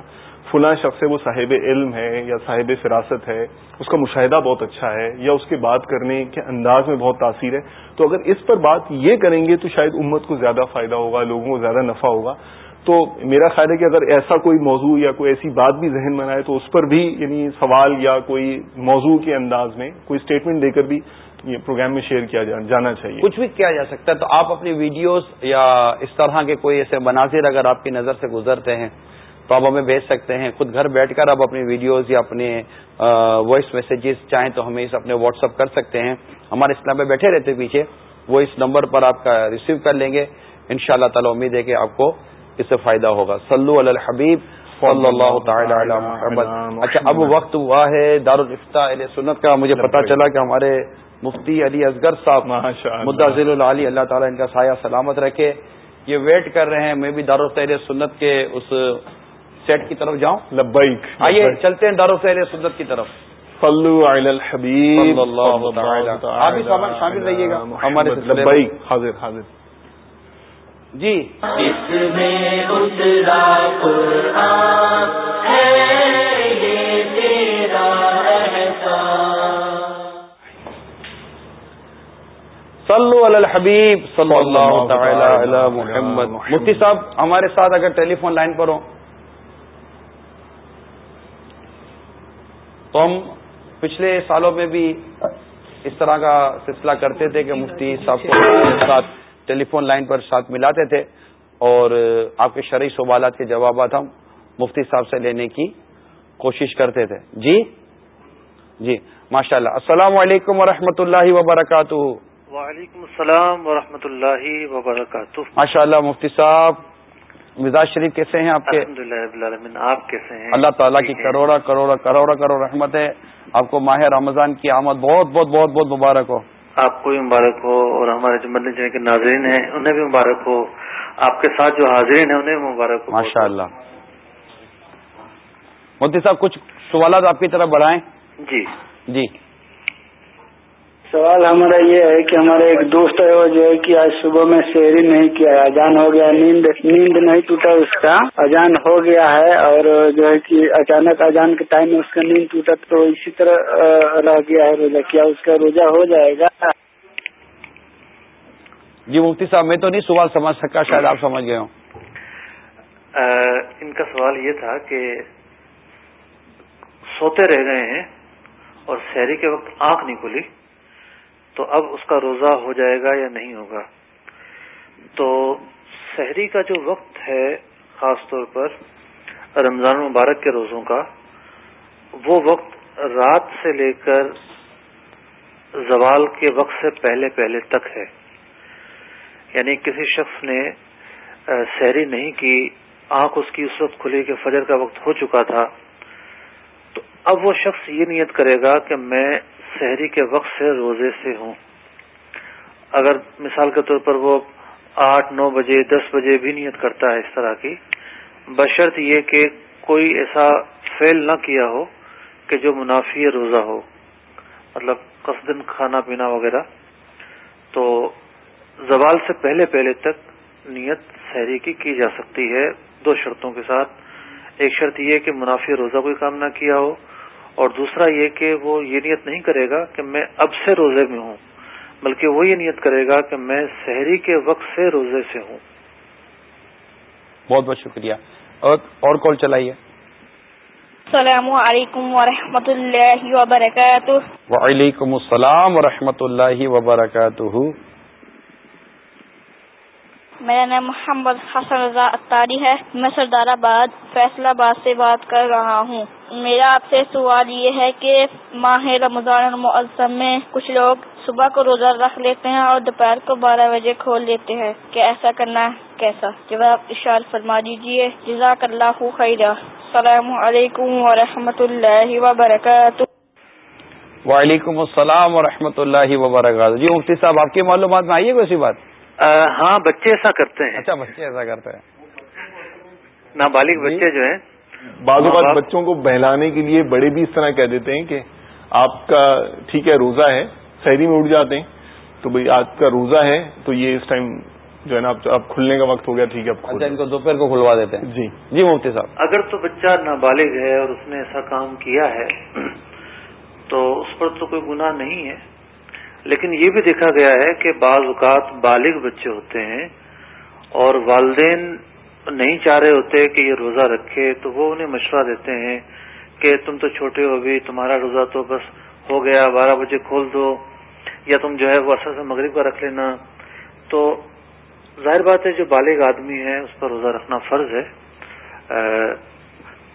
فلاں شخص ہے، وہ صاحب علم ہے یا صاحب فراست ہے، اس کا مشاہدہ بہت اچھا ہے یا اس کے بات کرنے کے انداز میں بہت تاثیر ہے۔ تو اگر اس پر بات یہ کریں گے تو شاید امت کو زیادہ فائدہ ہوگا، لوگوں کو زیادہ نفع ہوگا۔ تو میرا خیال ہے کہ اگر ایسا کوئی موضوع یا کوئی ایسی بات بھی ذہن میں آئے تو اس پر بھی یعنی سوال یا کوئی موضوع کے انداز میں، کوئی اسٹیٹمنٹ دے کر بھی یہ پروگرام میں شیئر کیا جانا چاہیے۔ کچھ بھی کیا جا سکتا ہے تو آپ اپنی ویڈیوز یا اس طرح کے کوئی ایسے مناظر اگر آپ کی نظر سے گزرتے ہیں تو آپ ہمیں بھیج سکتے ہیں۔ خود گھر بیٹھ کر آپ اپنی ویڈیوز یا اپنے وائس میسیجز چاہیں تو ہمیں اس اپنے واٹس اپ کر سکتے ہیں۔ ہمارے اسلام میں بیٹھے رہتے پیچھے وہ اس نمبر پر آپ کا ریسیو کر لیں گے۔ ان شاء اللہ تعالی امید ہے کہ آپ کو اس سے فائدہ ہوگا۔ صلو علی الحبیب صلی اللہ تعالی علی محمد۔ اچھا اب وقت ہوا ہے دارالفتا سنت کا۔ مجھے پتا چلا کہ ہمارے مفتی علی اصغر صاحب. مدعا ذیل العلی اللہ تعالیٰ ان کا سایہ سلامت رکھے. یہ ویٹ کر رہے ہیں میں بھی دارالفتا سنت کے اس سیٹ کی طرف جاؤں. لبیک آئیے چلتے ہیں دارالفتا سنت کی طرف. صلو علی الحبیب. آپ بھی شامل رہیے گا. ہمارے حاضر حاضر. جی. اس میں صلو علی الحبیب صلی اللہ تعالی علی محمد. مفتی صاحب ہمارے ساتھ اگر ٹیلی فون لائن پر ہو تو ہم پچھلے سالوں میں بھی اس طرح کا سلسلہ کرتے تھے کہ مفتی صاحب کو ساتھ ٹیلی فون لائن پر ساتھ ملاتے تھے اور آپ کے شرعی سوالات کے جوابات ہم مفتی صاحب سے لینے کی کوشش کرتے تھے۔ جی؟ جی ماشاء اللہ السلام علیکم ورحمۃ اللہ وبرکاتہ۔ وعلیکم السلام ورحمۃ اللہ وبرکاتہ۔ ماشاء اللہ مفتی صاحب مزاج شریف کیسے ہیں آپ کے؟ آپ کیسے ہیں؟ اللہ تعالیٰ کی کروڑا کروڑا کروڑا کروڑ رحمت ہے۔ آپ کو ماہ رمضان کی آمد بہت بہت بہت بہت مبارک ہو۔ آپ کو بھی مبارک ہو اور ہمارے جو مدنی کے ناظرین ہیں انہیں بھی مبارک ہو۔ آپ کے ساتھ جو حاضرین ہیں انہیں بھی مبارک ہو۔ ماشاء اللہ مودی صاحب کچھ سوالات آپ کی طرف بڑھائیں جی۔ جی۔ سوال ہمارا یہ ہے کہ ہمارے ایک دوست ہے وہ جو ہے کہ آج صبح میں شہری نہیں کیا ہے۔ اجان ہو گیا نیند نیند نہیں ٹوٹا اس کا۔ اجان ہو گیا ہے اور جو ہے کہ اچانک اجان کے ٹائم میں اس کا نیند ٹوٹا تو اسی طرح رہ گیا ہے روزہ۔ کیا اس کا روزہ ہو جائے گا؟ جی مفتی صاحب میں تو نہیں سوال سمجھ سکا شاید آپ سمجھ گئے ہوں۔ ان کا سوال یہ تھا کہ سوتے رہ گئے ہیں اور شہری کے وقت آنکھ نہیں کھلی۔ تو اب اس کا روزہ ہو جائے گا یا نہیں ہوگا؟ تو شہری کا جو وقت ہے، خاص طور پر رمضان مبارک کے روزوں کا، وہ وقت رات سے لے کر زوال کے وقت سے پہلے پہلے تک ہے۔ یعنی کسی شخص نے سحری نہیں کی، آنکھ اس کی اس وقت کھلی کہ فجر کا وقت ہو چکا تھا، تو اب وہ شخص یہ نیت کرے گا کہ میں شہری کے وقت سے روزے سے ہوں۔ اگر مثال کے طور پر وہ آٹھ، نو بجے، دس بجے بھی نیت کرتا ہے اس طرح کی، بشرط یہ کہ کوئی ایسا فیل نہ کیا ہو کہ جو منافی روزہ ہو۔ مطلب قصدن کھانا پینا وغیرہ۔ تو زوال سے پہلے پہلے تک نیت سحری کی کی جا سکتی ہے دو شرطوں کے ساتھ۔ ایک شرط یہ کہ منافی روزہ کوئی کام نہ کیا ہو۔ اور دوسرا یہ کہ وہ یہ نیت نہیں کرے گا کہ میں اب سے روزے میں ہوں بلکہ وہ یہ نیت کرے گا کہ میں شہری کے وقت سے روزے سے ہوں۔ بہت بہت شکریہ۔ اور کال چلائیے۔ السلام علیکم ورحمۃ اللہ وبرکاتہ۔ وعلیکم السلام ورحمۃ اللہ وبرکاتہ۔ میرا نام محمد حسن رضا اتاری ہے۔ میں سردار آباد فیصلہ آباد سے بات کر رہا ہوں۔ میرا آپ سے سوال یہ ہے کہ ماہ رمضان المعظم میں کچھ لوگ صبح کو روزہ رکھ لیتے ہیں اور دوپہر کو بارہ بجے کھول لیتے ہیں۔ کہ ایسا کرنا کیسا؟ جواب اشار فرما دیجیے جزاک اللہ خیر السلام علیکم ورحمۃ اللہ وبرکاتہ۔ وعلیکم السلام ورحمۃ اللہ وبرکاتہ۔ جی مفتی صاحب، آپ کی معلومات میں آئیے کوئی بات؟ ہاں بچے ایسا کرتے ہیں۔ اچھا بچے ایسا کرتے ہیں۔ نابالغ جی۔ بچے جو ہیں۔ بعض اوقات بچوں کو بہلانے کے لیے بڑے بھی اس طرح کہہ دیتے ہیں کہ آپ کا ٹھیک ہے روزہ ہے شہری میں اٹھ جاتے ہیں۔ تو بھائی آج کا روزہ ہے تو یہ اس ٹائم جو ہے نا اب کھلنے کا وقت ہو گیا ٹھیک ہے اچھا ان کو دوپہر کو کھلوا دیتے ہیں۔ جی۔ جی مفتی صاحب۔ اگر تو بچہ نابالغ ہے اور اس نے ایسا کام کیا ہے تو اس پر تو کوئی گناہ نہیں ہے۔ لیکن یہ بھی دیکھا گیا ہے کہ بعض اوقات بالغ بچے ہوتے ہیں اور والدین نہیں چاہ رہے ہوتے کہ یہ روزہ رکھے، تو وہ انہیں مشورہ دیتے ہیں کہ تم تو چھوٹے ہو بھی تمہارا روزہ تو بس ہو گیا، بارہ بجے کھول دو، یا تم جو ہے وہ اثر سے مغرب کا رکھ لینا۔ تو ظاہر بات ہے جو بالغ آدمی ہے، اس پر روزہ رکھنا فرض ہے۔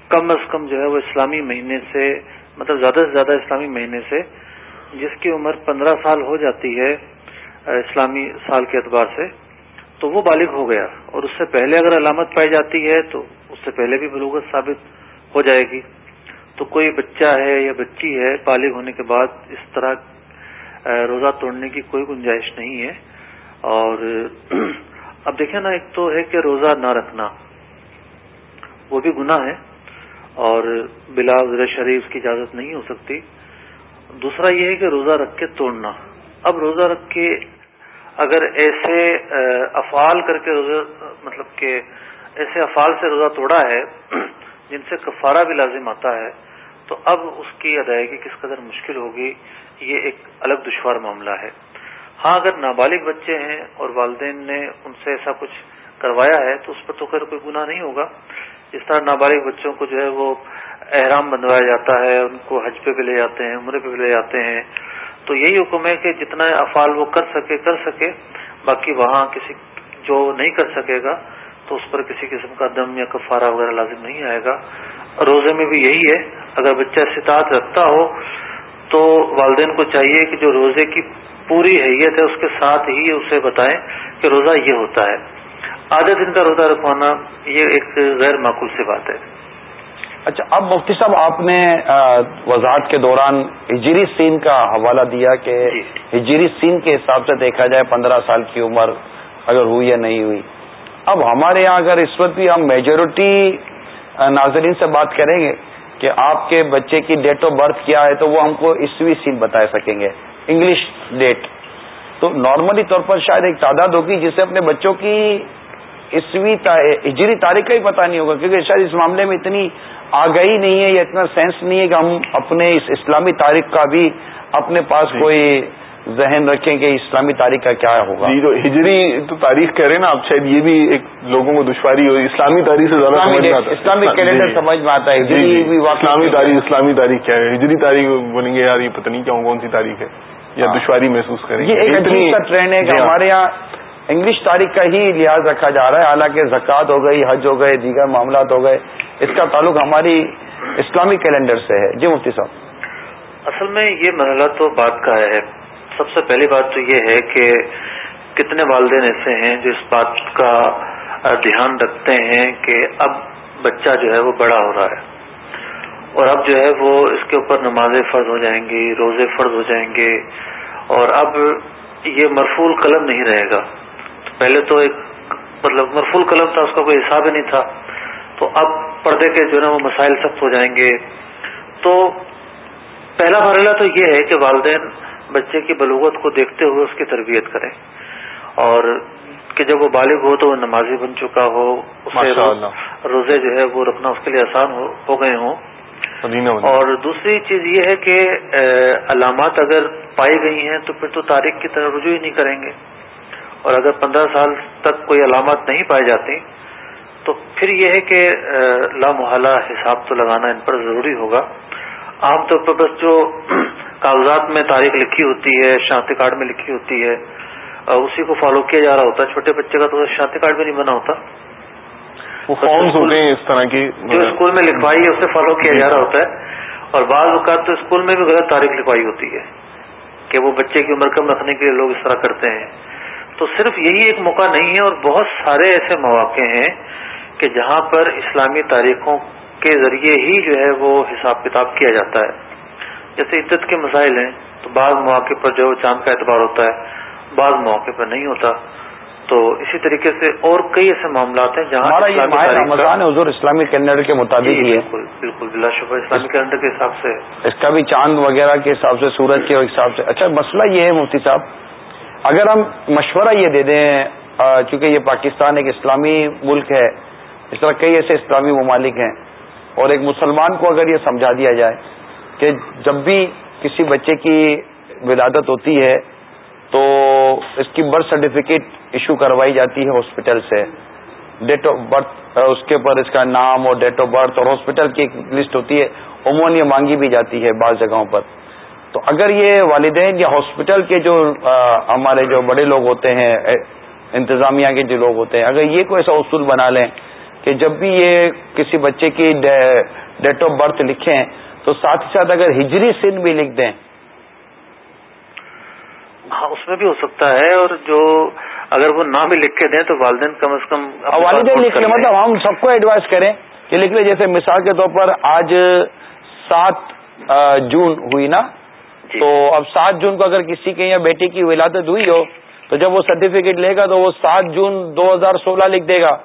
کم از کم جو ہے وہ اسلامی مہینے سے مطلب زیادہ سے زیادہ اسلامی مہینے سے جس کی عمر پندرہ سال ہو جاتی ہے اسلامی سال کے اعتبار سے، تو وہ بالغ ہو گیا۔ اور اس سے پہلے اگر علامت پائی جاتی ہے، تو اس سے پہلے بھی بلوغت ثابت ہو جائے گی۔ تو کوئی بچہ ہے یا بچی ہے بالغ ہونے کے بعد اس طرح روزہ توڑنے کی کوئی گنجائش نہیں ہے۔ اور اب دیکھیں نا، ایک تو ہے کہ روزہ نہ رکھنا، وہ بھی گناہ ہے۔ اور بلا شریف کی اجازت نہیں ہو سکتی۔ دوسرا یہ ہے کہ روزہ رکھ کے توڑنا۔ اب روزہ رکھ کے اگر ایسے افعال کر کے روزہ مطلب کہ ایسے افعال سے روزہ توڑا ہے، جن سے کفارہ بھی لازم آتا ہے، تو اب اس کی ادائیگی کس قدر مشکل ہوگی، یہ ایک الگ دشوار معاملہ ہے۔ ہاں اگر نابالغ بچے ہیں اور والدین نے ان سے ایسا کچھ کروایا ہے، تو اس پر تو خیر کوئی گناہ نہیں ہوگا۔ اس طرح نابالغ بچوں کو جو ہے وہ احرام بندوایا جاتا ہے، ان کو حج پہ بھی لے جاتے ہیں، عمرے پہ بھی لے جاتے ہیں۔ تو یہی حکم ہے کہ جتنا افعال وہ کر سکے کر سکے، باقی وہاں کسی جو نہیں کر سکے گا تو اس پر کسی قسم کا دم یا کفارہ وغیرہ لازم نہیں آئے گا۔ روزے میں بھی یہی ہے، اگر بچہ استطاعت رکھتا ہو تو والدین کو چاہیے کہ جو روزے کی پوری حیت ہے، اس کے ساتھ ہی اسے بتائیں کہ روزہ یہ ہوتا ہے۔ آدھے دن کا روزہ رکھوانا یہ ایک غیر معقول سی بات ہے۔ اچھا اب مفتی صاحب آپ نے وضاحت کے دوران ہجری سین کا حوالہ دیا کہ جی۔ ہجری سین کے حساب سے دیکھا جائے پندرہ سال کی عمر اگر ہوئی یا نہیں ہوئی۔ اب ہمارے یہاں اگر اس وقت بھی ہم میجورٹی ناظرین سے بات کریں گے کہ آپ کے بچے کی ڈیٹ آف برتھ کیا ہے تو وہ ہم کو عیسوی سین بتا سکیں گے۔ انگلش ڈیٹ تو نارملی طور پر شاید ایک تعداد ہوگی جسے اپنے بچوں کی عیسوی ہجری تاریخ کا ہی پتہ نہیں ہوگا کیونکہ شاید اس معاملے میں اتنی آگاہی نہیں ہے یا اتنا سینس نہیں ہے کہ ہم اپنے اس اسلامی تاریخ کا بھی اپنے پاس جی۔ کوئی ذہن رکھیں کہ اسلامی تاریخ کا کیا ہوگا جی جو ہجری تو تاریخ کہہ رہے ہیں نا آپ شاید یہ بھی ایک لوگوں کو دشواری ہو اسلامی تاریخ سے زیادہ اسلامی کیلنڈر جی۔ سمجھ میں آتا ہے ہجری۔ بھی واقعی اسلامی تاریخ اسلامی تاریخ کیا ہے ہجری تاریخ بولیں گے یار یہ پتہ نہیں کیا کون سی تاریخ ہے یا ہاں۔ دشواری محسوس کریں گے یہ ایک اتنی- عجیب سا ٹرینڈ ہے کہ ہاں۔ ہمارے یہاں انگلش تاریخ کا ہی لحاظ رکھا جا رہا ہے۔ حالانکہ زکوٰۃ ہو گئی، حج ہو گئے، دیگر معاملات ہو گئے، اس کا تعلق ہماری اسلامی کیلنڈر سے ہے۔ جی مفتی صاحب۔ اصل میں یہ مرحلہ تو بات کا ہے۔ سب سے پہلی بات تو یہ ہے کہ کتنے والدین ایسے ہیں جو اس بات کا دھیان رکھتے ہیں کہ اب بچہ جو ہے وہ بڑا ہو رہا ہے۔ اور اب جو ہے وہ اس کے اوپر نمازیں فرض ہو جائیں گی، روزے فرض ہو جائیں گے۔ اور اب یہ مرفول قلم نہیں رہے گا۔ پہلے تو ایک مطلب مرفول قلم تھا اس کا کوئی حساب ہی نہیں تھا۔ تو اب پردے کے جو ہے نا وہ مسائل سخت ہو جائیں گے۔ تو پہلا مرحلہ تو یہ ہے کہ والدین بچے کی بلوغت کو دیکھتے ہوئے اس کی تربیت کریں۔ اور کہ جب وہ بالغ ہو تو وہ نمازی بن چکا ہو اسے۔ روزے جو ہے وہ رکھنا اس کے لیے آسان ہو گئے ہوں۔ اور دوسری چیز یہ ہے کہ علامات اگر پائی گئی ہیں تو پھر تو تاریخ کی طرف رجوع ہی نہیں کریں گے۔ اور اگر پندرہ سال تک کوئی علامات نہیں پائی جاتی تو پھر یہ ہے کہ لامحالہ حساب تو لگانا ان پر ضروری ہوگا۔ عام طور پر بس جو کاغذات میں تاریخ لکھی ہوتی ہے شناختی کارڈ میں لکھی ہوتی ہے اسی کو فالو کیا جا رہا ہوتا ہے۔ چھوٹے بچے کا تو شناختی کارڈ بھی نہیں بنا ہوتا۔ اس طرح کے جو اسکول میں لکھوائی ہے اسے فالو کیا جا رہا ہوتا ہے۔ اور بعض اوقات تو اسکول میں بھی غلط تاریخ لکھوائی ہوتی ہے کہ وہ بچے کی عمر کم رکھنے کے لیے لوگ اس طرح کرتے ہیں۔ تو صرف یہی ایک موقع نہیں ہے اور بہت سارے ایسے مواقع ہیں کہ جہاں پر اسلامی تاریخوں کے ذریعے ہی جو ہے وہ حساب کتاب کیا جاتا ہے۔ جیسے عدت کے مسائل ہیں تو بعض مواقع پر جو چاند کا اعتبار ہوتا ہے بعض مواقع پر نہیں ہوتا۔ تو اسی طریقے سے اور کئی ایسے معاملات ہیں جہاں رمضان حضور اسلامی کیلنڈر کے مطابق جی ہی بالکل بالکل بلا شبہ اسلامی کیلنڈر کے حساب سے۔ اس کا بھی چاند وغیرہ کے حساب سے سورج کے حساب سے۔ اچھا مسئلہ یہ ہے مفتی صاحب اگر ہم مشورہ یہ دے دیں چونکہ یہ پاکستان ایک اسلامی ملک ہے، اس طرح کئی ایسے اسلامی ممالک ہیں، اور ایک مسلمان کو اگر یہ سمجھا دیا جائے کہ جب بھی کسی بچے کی ولادت ہوتی ہے، تو اس کی برتھ سرٹیفکیٹ ایشو کروائی جاتی ہے ہاسپٹل سے۔ ڈیٹ آف برتھ اس کے اوپر اس کا نام اور ڈیٹ آف برتھ اور ہاسپٹل کی ایک لسٹ ہوتی ہے، عموماً یہ مانگی بھی جاتی ہے بعض جگہوں پر۔ تو اگر یہ والدین یا ہاسپٹل کے جو ہمارے جو بڑے لوگ ہوتے ہیں انتظامیہ کے جو لوگ ہوتے ہیں اگر یہ کوئی ایسا اصول بنا لیں کہ جب بھی یہ کسی بچے کی ڈیٹ آف برتھ لکھیں تو ساتھ ہی ساتھ اگر ہجری سن بھی لکھ دیں ہاں اس میں بھی ہو سکتا ہے اور جو اگر وہ نہ بھی لکھ کے دیں تو والدین کم از کم والدین لکھ لیں۔ مطلب ہم سب کو ایڈوائز کریں کہ لکھ لیں جیسے مثال کے طور پر آج سات جون ہوئی نا۔ تو اب سات جون کو اگر کسی کے یا بیٹے کی ولادت ہوئی ہو تو جب وہ سرٹیفکیٹ لے گا تو وہ سات جون دو ہزار سولہ لکھ دے گا۔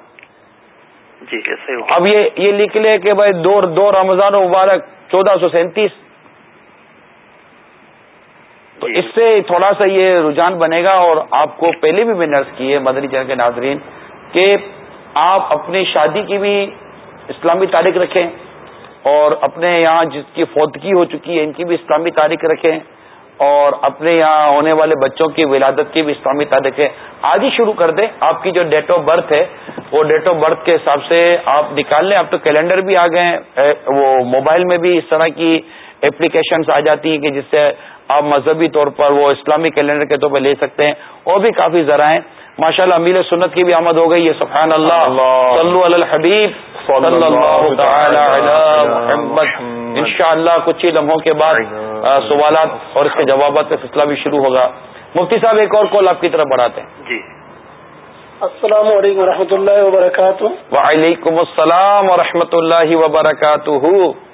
جی اب یہ یہ لکھ لے کہ بھائی دو دو رمضان مبارک چودہ سو سینتیس۔ تو جی۔ اس سے تھوڑا سا یہ رجحان بنے گا اور آپ کو پہلے بھی میں نرس کی ہے مدنی چینل کے ناظرین کہ آپ اپنی شادی کی بھی اسلامی تاریخ رکھیں۔ اور اپنے یہاں جس کی فوتگی ہو چکی ہے ان کی بھی اسلامی تاریخ رکھیں اور اپنے یہاں ہونے والے بچوں کی ولادت کی بھی اسلامی تاریخ رکھیں۔ آج ہی شروع کر دیں۔ آپ کی جو ڈیٹ آف برتھ ہے وہ ڈیٹ آف برتھ کے حساب سے آپ نکال لیں۔ اب تو کیلنڈر بھی آ گئے ہیں۔ وہ موبائل میں بھی اس طرح کی اپلیکیشنز آ جاتی ہیں کہ جس سے آپ مذہبی طور پر وہ اسلامی کیلنڈر کے طور پر لے سکتے ہیں۔ اور بھی کافی ذرائع ہیں۔ ماشاء اللہ امیر سنت کی بھی آمد ہو گئی ہے سبحان اللہ۔ صلو علی الحبیب۔ صلی اللہ تعالی علی محمد. انشاءاللہ کچھ ہی لمحوں کے بعد سوالات اور اس کے جوابات کا سلسلہ بھی شروع ہوگا۔ مفتی صاحب ایک اور کال آپ کی طرف بڑھاتے ہیں۔ جی۔ السلام علیکم ورحمۃ اللہ وبرکاتہ۔ وعلیکم السلام ورحمۃ اللہ وبرکاتہ۔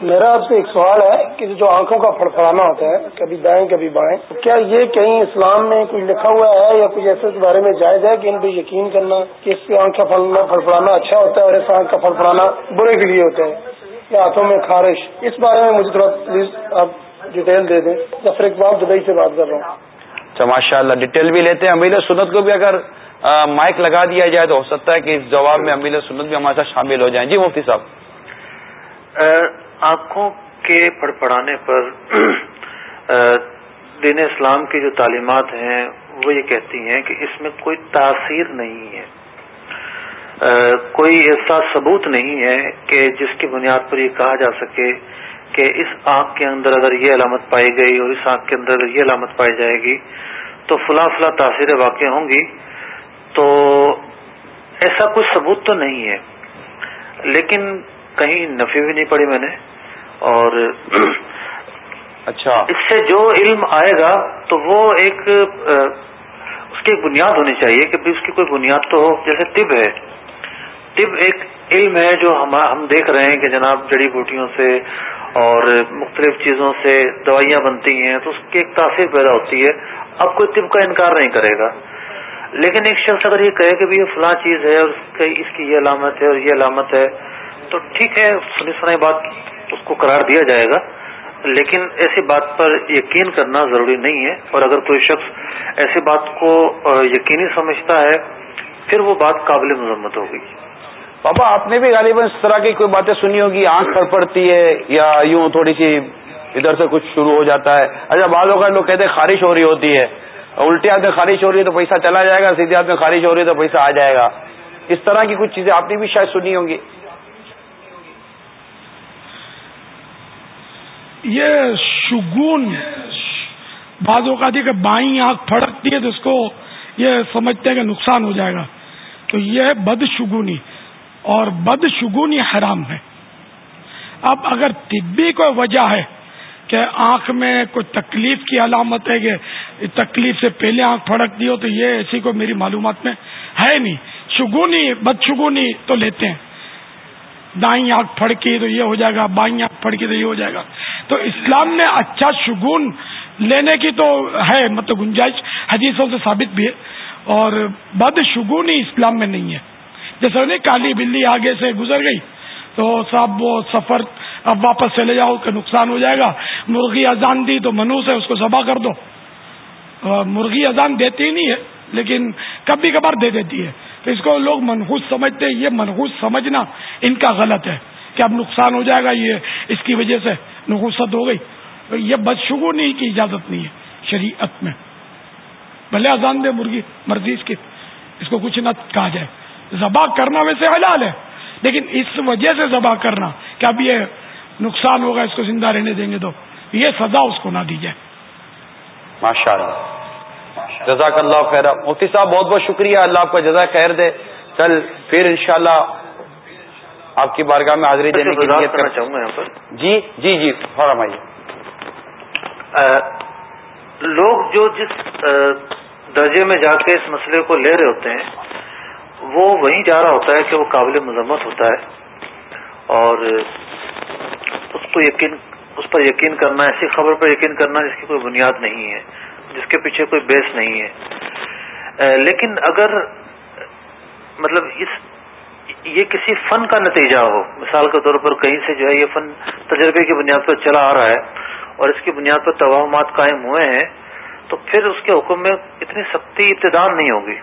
میرا آپ سے ایک سوال ہے کہ جو آنکھوں کا پھڑپڑانا ہوتا ہے کبھی دائیں کبھی بائیں کیا یہ کہیں اسلام میں کچھ لکھا ہوا ہے یا کچھ ایسے اس بارے میں جائز ہے کہ ان پہ یقین کرنا کہ اس کی آنکھ کا پھڑپڑانا اچھا ہوتا ہے اور اس آنکھ کا پھڑپڑانا برے کے لیے ہوتا ہے؟ یا ہاتھوں میں خارش؟ اس بارے میں مجھے تھوڑا پلیز آپ ڈیٹیل دے دیں۔ ظفر اقبال دبئی سے بات کر رہا ہوں۔ اچھا ماشاء اللہ ڈیٹیل بھی لیتے ہیں۔ امیل سنت کو بھی اگر مائک لگا دیا جائے تو ہو سکتا ہے کہ اس جواب میں امیل سنت بھی ہمارے ساتھ شامل ہو جائیں۔ جی مفتی صاحب۔ آنکھوں کے پڑ پڑانے پر دین اسلام کی جو تعلیمات ہیں، وہ یہ کہتی ہیں کہ اس میں کوئی تاثیر نہیں ہے۔ کوئی ایسا ثبوت نہیں ہے کہ جس کی بنیاد پر یہ کہا جا سکے کہ اس آنکھ کے اندر اگر یہ علامت پائی گئی اور اس آنکھ کے اندر اگر یہ علامت پائی جائے گی تو فلاں فلاں تاثیر واقع ہوں گی۔ تو ایسا کوئی ثبوت تو نہیں ہے۔ لیکن کہیں نفی بھی نہیں پڑی میں نے۔ اور اچھا۔ اس سے جو علم آئے گا تو وہ ایک اس کی ایک بنیاد ہونی چاہیے کہ اس کی کوئی بنیاد تو ہو۔ جیسے طب ہے۔ طب ایک علم ہے جو ہم دیکھ رہے ہیں کہ جناب جڑی بوٹیوں سے اور مختلف چیزوں سے دوائیاں بنتی ہیں تو اس کی ایک تاثیر پیدا ہوتی ہے۔ اب کوئی طب کا انکار نہیں کرے گا۔ لیکن ایک شخص اگر یہ کہے کہ یہ فلاں چیز ہے اور اس کی یہ علامت ہے اور یہ علامت ہے تو ٹھیک ہے سنی سنائی بات۔ اس کو قرار دیا جائے گا، لیکن ایسی بات پر یقین کرنا ضروری نہیں ہے۔ اور اگر کوئی شخص ایسی بات کو یقینی سمجھتا ہے، پھر وہ بات قابل مذمت ہوگی۔ بابا، آپ نے بھی غالباً اس طرح کی کوئی باتیں سنی ہوگی، آنکھ پڑ پڑتی ہے یا یوں تھوڑی سی ادھر سے کچھ شروع ہو جاتا ہے۔ اچھا بعض اوقات لوگ کہتے ہیں خارش ہو رہی ہوتی ہے۔ الٹے ہاتھ میں خارش ہو رہی ہے تو پیسہ چلا جائے گا سیدھے ہاتھ میں خارش ہو رہی ہے تو پیسہ آ جائے گا۔ اس طرح کی کچھ چیزیں آپ نے بھی شاید سنی ہوں گی۔ یہ شگون، بعض اوقات کہ بائیں آنکھ پھڑکتی ہے تو اس کو یہ سمجھتے ہیں کہ نقصان ہو جائے گا۔ تو یہ ہے بد شگونی اور بد شگونی حرام ہے۔ اب اگر طبی کوئی وجہ ہے کہ آنکھ میں کوئی تکلیف کی علامت ہے کہ تکلیف سے پہلے آنکھ پھڑکتی ہو تو یہ ایسی کوئی میری معلومات میں ہے نہیں۔ شگونی بد شگونی تو لیتے ہیں۔ دائیں آنکھ پھڑکی تو یہ ہو جائے گا، بائیں آنکھ پھڑکی تو یہ ہو جائے گا۔ تو اسلام میں اچھا شگون لینے کی تو ہے مطلب گنجائش حدیثوں سے ثابت بھی ہے۔ اور بد شگون ہی اسلام میں نہیں ہے۔ جیسے نہیں کالی بلی آگے سے گزر گئی، تو صاحب وہ سفر اب واپس چلے جاؤ، کہ نقصان ہو جائے گا۔ مرغی اذان دی تو منوس ہے اس کو ذبح کر دو۔ مرغی اذان دیتی ہی نہیں ہے، لیکن کبھی کبھار دے دیتی ہے۔ تو اس کو لوگ منحوس سمجھتے یہ منحوس سمجھنا ان کا غلط ہے۔ کہ اب نقصان ہو جائے گا؟ یہ اس کی وجہ سے نحوست ہو گئی۔ یہ بدشگونی کی اجازت نہیں ہے شریعت میں۔ بھلے اذان دے مرغی، مرضی اس کی، اس کو کچھ نہ کہا جائے۔ ذبح کرنا ویسے حلال ہے، لیکن اس وجہ سے ذبح کرنا کہ اب یہ نقصان ہوگا، اس کو زندہ رہنے دیں گے تو یہ سزا اس کو نہ دی جائے۔ ماشاء اللہ جزاک اللہ خیر مفتی صاحب، بہت بہت شکریہ۔ اللہ آپ کا جزاک خیر دے۔ کل پھر انشاءاللہ آپ کی بارگاہ میں حاضری دینے کی نیت کرنا چاہوں گا یہاں پر؟ جی جی جی فرمائیے۔ لوگ جو جس درجے میں جا کے اس مسئلے کو لے رہے ہوتے ہیں وہ وہیں جا رہا ہوتا ہے کہ وہ قابل مذمت ہوتا ہے۔ اور اس کو یقین اس پر یقین کرنا ایسی خبر پر یقین کرنا جس کی کوئی بنیاد نہیں ہے جس کے پیچھے کوئی بیس نہیں ہے۔ لیکن اگر مطلب اس یہ کسی فن کا نتیجہ ہو۔ مثال کے طور پر کہیں سے جو ہے یہ فن تجربے کی بنیاد پر چلا آ رہا ہے اور اس کی بنیاد پر توہمات قائم ہوئے ہیں، تو پھر اس کے حکم میں اتنی سختی ابتدا نہیں ہوگی۔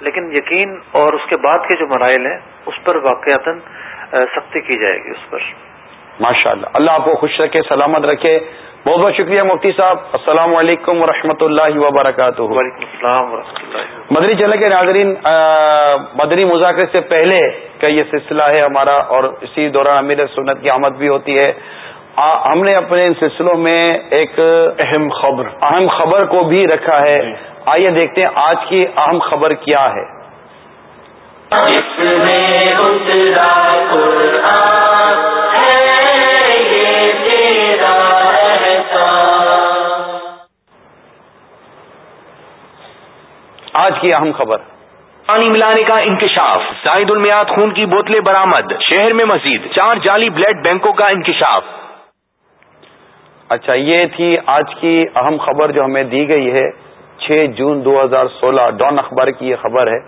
لیکن یقین اور اس کے بعد کے جو مرائل ہیں، اس پر واقعات سختی کی جائے گی، اس پر۔ ماشاء اللہ اللہ آپ کو خوش رکھے، سلامت رکھے۔ بہت بہت شکریہ مفتی صاحب۔ السلام علیکم و اللہ وبرکاتہ۔ وعلیکم السلام اللہ مدری چلے کے ناظرین مدری مذاکرے سے پہلے کا یہ سلسلہ ہے ہمارا اور اسی دوران امیر سنت کی آمد بھی ہوتی ہے۔ ہم نے اپنے ان سلسلوں میں ایک اہم خبر۔ اہم خبر کو بھی رکھا ہے۔ جی۔ آئیے دیکھتے ہیں آج کی اہم خبر کیا ہے۔ جس میں اترا قرآن ہے آج کی اہم خبر۔ پانی ملانے کا انکشاف۔ زائد المیاد خون کی بوتلیں برامد شہر میں مزید۔ چار جعلی بلڈ بینکوں کا انکشاف۔ اچھا یہ تھی آج کی اہم خبر جو ہمیں دی گئی ہے۔ چھ جون دو ہزار سولہ ڈان اخبار کی یہ خبر ہے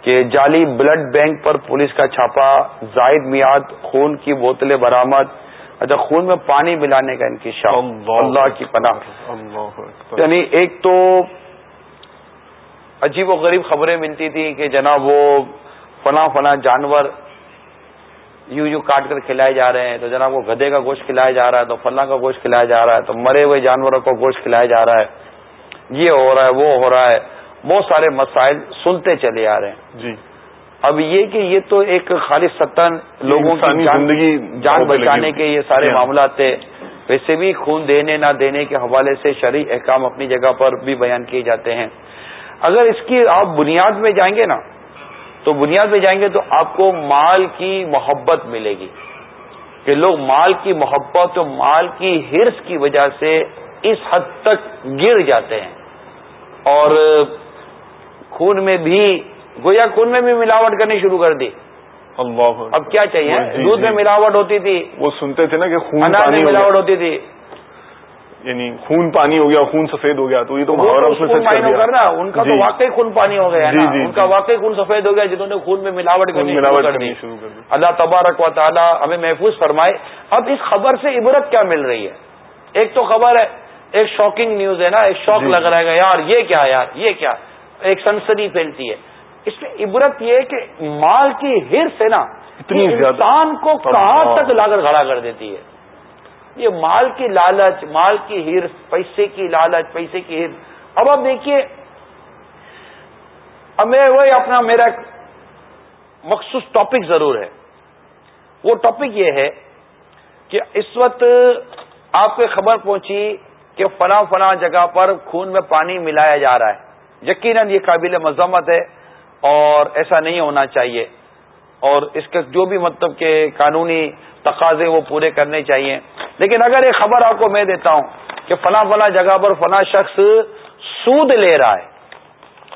کہ جعلی بلڈ بینک پر پولیس کا چھاپا زائد میاد خون کی بوتلیں برامد اچھا خون میں پانی ملانے کا انکشاف۔ اللہ کی پناہ۔ یعنی ایک تو عجیب و غریب خبریں ملتی تھی کہ جناب وہ فلاں فلاں جانور یوں یوں کاٹ کر کھلائے جا رہے ہیں تو جناب وہ گدے کا گوشت کھلایا جا رہا ہے تو فلاں کا گوشت کھلایا جا رہا ہے تو مرے ہوئے جانوروں کو گوشت کھلایا جا رہا ہے۔ یہ ہو رہا ہے وہ ہو رہا ہے۔ بہت سارے مسائل سنتے چلے آ رہے ہیں۔ جی۔ اب یہ کہ یہ تو ایک خالص ستن لوگوں کی زندگی جان بچانے کے یہ سارے معاملات تھے۔ ویسے بھی خون دینے نہ دینے کے حوالے سے شرعی احکام اپنی جگہ پر بھی بیان کیے جاتے ہیں۔ اگر اس کی آپ بنیاد میں جائیں گے نا تو بنیاد میں جائیں گے تو آپ کو مال کی محبت ملے گی۔ کہ لوگ مال کی محبت اور مال کی ہرس کی وجہ سے اس حد تک گر جاتے ہیں۔ اور خون میں بھی گویا خون میں بھی ملاوٹ کرنی شروع کر دی۔ اللہ اب کیا چاہیے؟ جی، دودھ میں جی۔ ملاوٹ ہوتی تھی۔ وہ سنتے تھے نا کہ خون میں۔ ملاوٹ ہوتی تھی۔ یعنی خون پانی ہو گیا خون سفید ہو گیا تو یہ تو محاورہ اس میں سچ کر دیا کرنا ان کا تو جی۔ واقعی خون پانی ہو گیا جی، نا جی، ان کا۔ واقعی خون سفید ہو گیا جنہوں نے خون میں ملاوٹ کرنی شروع ملاوٹ کر کرنی دی شروع کر دی اللہ تبارک و تعالی ہمیں محفوظ فرمائے اب اس خبر سے عبرت کیا مل رہی ہے ایک تو خبر ہے ایک شاکنگ نیوز ہے نا ایک شوق جی۔ لگ رہا ہے یار یہ کیا یار یہ کیا ایک سنسدی پھیلتی ہے اس میں عبرت یہ ہے کہ مال کی ہرس ہے نا اتنی۔ انسان کو کہاں۔ تک لا کر کھڑا کر دیتی ہے یہ مال کی لالچ، مال کی ہرس، پیسے کی لالچ، پیسے کی ہرس۔ اب آپ دیکھیے، اب میں وہی اپنا، میرا مخصوص ٹاپک ضرور ہے۔ وہ ٹاپک یہ ہے کہ اس وقت آپ کو خبر پہنچی کہ فلاں فلاں جگہ پر خون میں پانی ملایا جا رہا ہے۔ یقیناً یہ قابل مذمت ہے اور ایسا نہیں ہونا چاہیے۔ اور اس کے جو بھی مطلب کہ قانونی تقاضے وہ پورے کرنے چاہیے۔ لیکن اگر یہ خبر آپ کو میں دیتا ہوں کہ فلاں فلاں جگہ پر فلاں شخص سود لے رہا ہے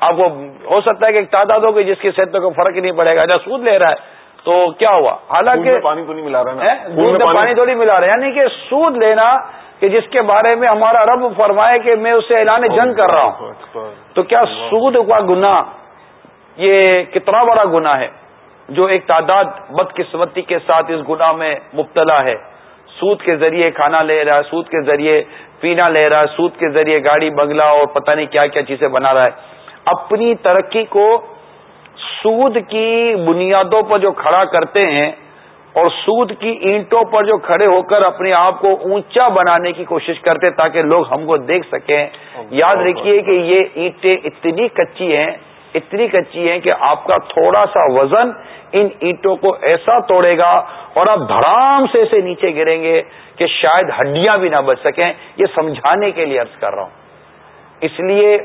آپ کو ہو سکتا ہے کہ ایک تعداد ہوگی جس کی صحت کو فرق ہی نہیں پڑے گا۔ اگر سود لے رہا ہے تو کیا ہوا؟ حالانکہ پانی تو نہیں ملا رہا دودھ میں پانی تھوڑی ملا رہا یعنی کہ سود لینا کہ جس کے بارے میں ہمارا رب فرمائے کہ میں اسے اعلان جنگ کر رہا ہوں۔ تو کیا سود کا گناہ یہ کتنا بڑا گناہ ہے؟ جو ایک تعداد بدقسمتی کے ساتھ اس گناہ میں مبتلا ہے۔ سود کے ذریعے کھانا لے رہا ہے سود کے ذریعے پینا لے رہا ہے سود کے ذریعے گاڑی بنگلہ اور پتہ نہیں کیا کیا چیزیں بنا رہا ہے۔ اپنی ترقی کو سود کی بنیادوں پر جو کھڑا کرتے ہیں اور سود کی اینٹوں پر جو کھڑے ہو کر اپنے آپ کو اونچا بنانے کی کوشش کرتے تاکہ لوگ ہم کو دیکھ سکیں۔ یاد رکھیے کہ یہ اینٹیں اتنی کچی ہیں اتنی کچی ہیں کہ آپ کا تھوڑا سا وزن ان اینٹوں کو ایسا توڑے گا اور آپ دھڑام سے اسے نیچے گریں گے کہ شاید ہڈیاں بھی نہ بچ سکیں۔ یہ سمجھانے کے لیے عرض کر رہا ہوں۔ اس لیے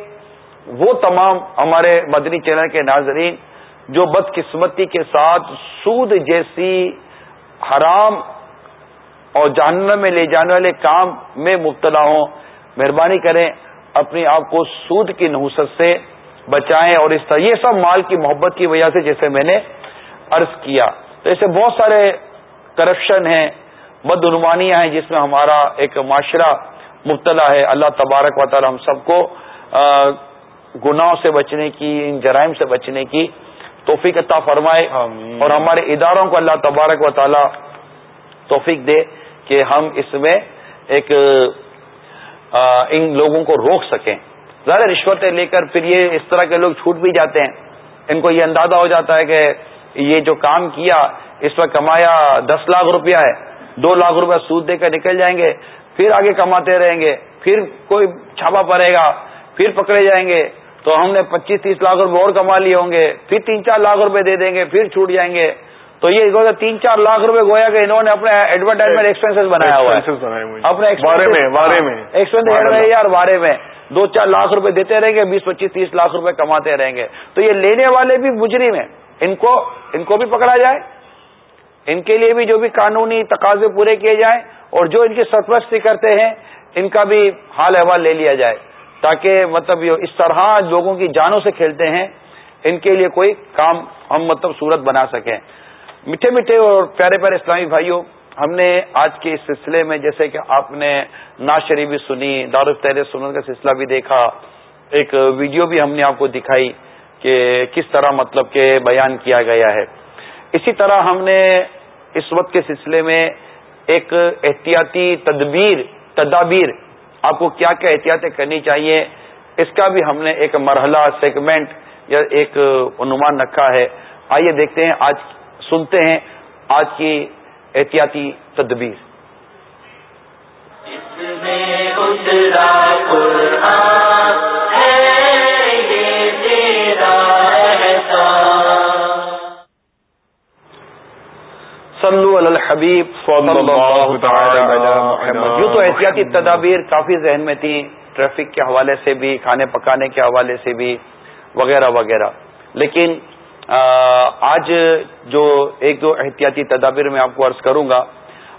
وہ تمام ہمارے مدنی چینل کے ناظرین جو بدقسمتی کے ساتھ سود جیسی حرام اور جہنم میں لے جانے والے کام میں مبتلا ہوں، مہربانی کریں اپنے آپ کو سود کی نحوست سے بچائیں اور اس طرح یہ سب مال کی محبت کی وجہ سے جیسے میں نے عرض کیا۔ تو ایسے بہت سارے کرپشن ہیں بدعنوانیاں ہیں جس میں ہمارا ایک معاشرہ مبتلا ہے۔ اللہ تبارک و تعالی ہم سب کو گناہوں سے بچنے کی ان جرائم سے بچنے کی توفیق عطا فرمائے۔ اور ہمارے اداروں کو اللہ تبارک و تعالی توفیق دے کہ ہم اس میں ایک ان لوگوں کو روک سکیں۔ ظاہر رشوتیں لے کر پھر یہ اس طرح کے لوگ چھوٹ بھی جاتے ہیں۔ ان کو یہ اندازہ ہو جاتا ہے کہ یہ جو کام کیا اس پر کمایا دس لاکھ روپیہ ہے دو لاکھ روپیہ سود دے کر نکل جائیں گے پھر آگے کماتے رہیں گے پھر کوئی چھاپا پڑے گا پھر پکڑے جائیں گے۔ تو ہم نے پچیس تیس لاکھ روپے اور کما لیے ہوں گے پھر تین چار لاکھ روپے دے دیں گے پھر چھوٹ جائیں گے۔ تو یہ تین چار لاکھ روپے گویا کہ انہوں نے اپنے ایڈورٹائزمنٹ ایکسپینس بنایا ہوا ہے۔ اپنے ایکسپینس یار بارے میں۔ دو چار لاکھ روپے دیتے رہیں گے، بیس، پچیس، تیس لاکھ روپے کماتے رہیں گے۔ تو یہ لینے والے بھی مجرم ہیں۔ ان کو ان کو بھی پکڑا جائے۔ ان کے لیے بھی جو بھی قانونی تقاضے پورے کیے جائیں اور جو ان کی سرپرستی کرتے ہیں، ان کا بھی حال احوال لے لیا جائے۔ تاکہ مطلب اس طرح لوگوں کی جانوں سے کھیلتے ہیں، ان کے لیے کوئی کام ہم مطلب صورت بنا سکیں۔ میٹھے میٹھے اور پیارے پیارے اسلامی بھائیوں ہم نے آج کے اس سلسلے میں جیسے کہ آپ نے ناز شریف بھی سنی دار سنن کا سلسلہ بھی دیکھا، ایک ویڈیو بھی ہم نے آپ کو دکھائی کہ کس طرح مطلب کہ بیان کیا گیا ہے۔ اسی طرح ہم نے اس وقت کے سلسلے میں ایک احتیاطی تدبیر، تدابیر، آپ کو کیا کیا احتیاطیں کرنی چاہیے، اس کا بھی ہم نے ایک مرحلہ سیگمنٹ یا ایک عنوان رکھا ہے۔ آئیے دیکھتے ہیں، آج سنتے ہیں، آج کی احتیاطی تدبیر۔ صلو علی الحبیب یوں تو احتیاطی تدابیر کافی ذہن میں تھی ٹریفک کے حوالے سے بھی کھانے پکانے کے حوالے سے بھی وغیرہ وغیرہ۔ لیکن آج جو ایک دو احتیاطی تدابیر میں آپ کو عرض کروں گا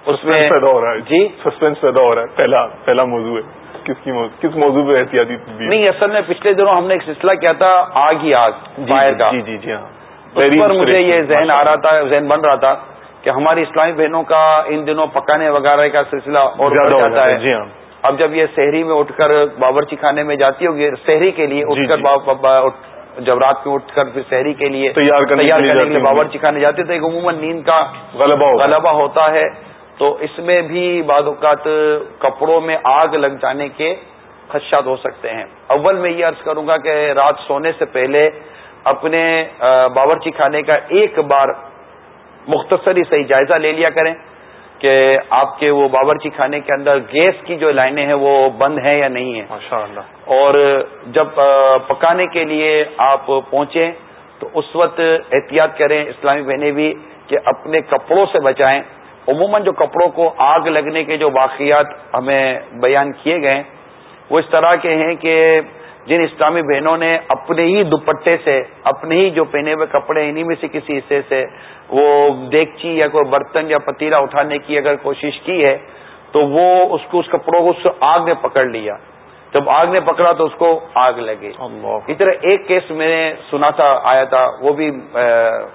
اس میں پیدا ہو رہا ہے۔ جی؟ سسپینس پیدا ہو رہا ہے۔ پہلا پہلا موضوع ہے۔ کس کی موضوع کس موضوع پہ احتیاطی نہیں اصل میں پچھلے دنوں ہم نے ایک سلسلہ کیا تھا آگ ہی آگ باہر کا۔ جی جی جی ہاں۔ پر مجھے یہ ذہن آ رہا تھا ذہن بن رہا تھا کہ ہماری اسلامی بہنوں کا ان دنوں پکانے وغیرہ کا سلسلہ اور بڑھ جاتا ہے جی ہاں۔ اب جب یہ شہری میں اٹھ کر باورچی خانے میں جاتی ہوگی شہری کے لیے اٹھ جی، کر جی۔ جب رات میں اٹھ کر پھر شہری کے لیے تیار کرنے کے لیے باورچی خانے جاتے تو ایک عموماً نیند کا غلبہ ہوتا ہے۔ تو اس میں بھی بعض اوقات کپڑوں میں آگ لگ جانے کے خدشات ہو سکتے ہیں۔ اول میں یہ عرض کروں گا کہ رات سونے سے پہلے اپنے باورچی خانے کا ایک بار مختصری صحیح جائزہ لے لیا کریں۔ کہ آپ کے وہ باورچی خانے کے اندر گیس کی جو لائنیں ہیں وہ بند ہیں یا نہیں ہیں۔ اور جب پکانے کے لیے آپ پہنچیں تو اس وقت احتیاط کریں اسلامی بہنیں بھی کہ اپنے کپڑوں سے بچائیں۔ عموماً جو کپڑوں کو آگ لگنے کے جو واقعات ہمیں بیان کیے گئے وہ اس طرح کے ہیں کہ جن اسلامی بہنوں نے اپنے ہی دوپٹے سے اپنے ہی جو پہنے ہوئے کپڑے انہیں میں سے کسی حصے سے وہ دیگچی یا کوئی برتن یا پتیلا اٹھانے کی اگر کوشش کی ہے تو وہ اس کو اس کپڑوں کو اس آگ نے پکڑ لیا۔ جب آگ نے پکڑا تو اس کو آگ لگے اس طرح ایک کیس میں نے سنا تھا آیا تھا وہ بھی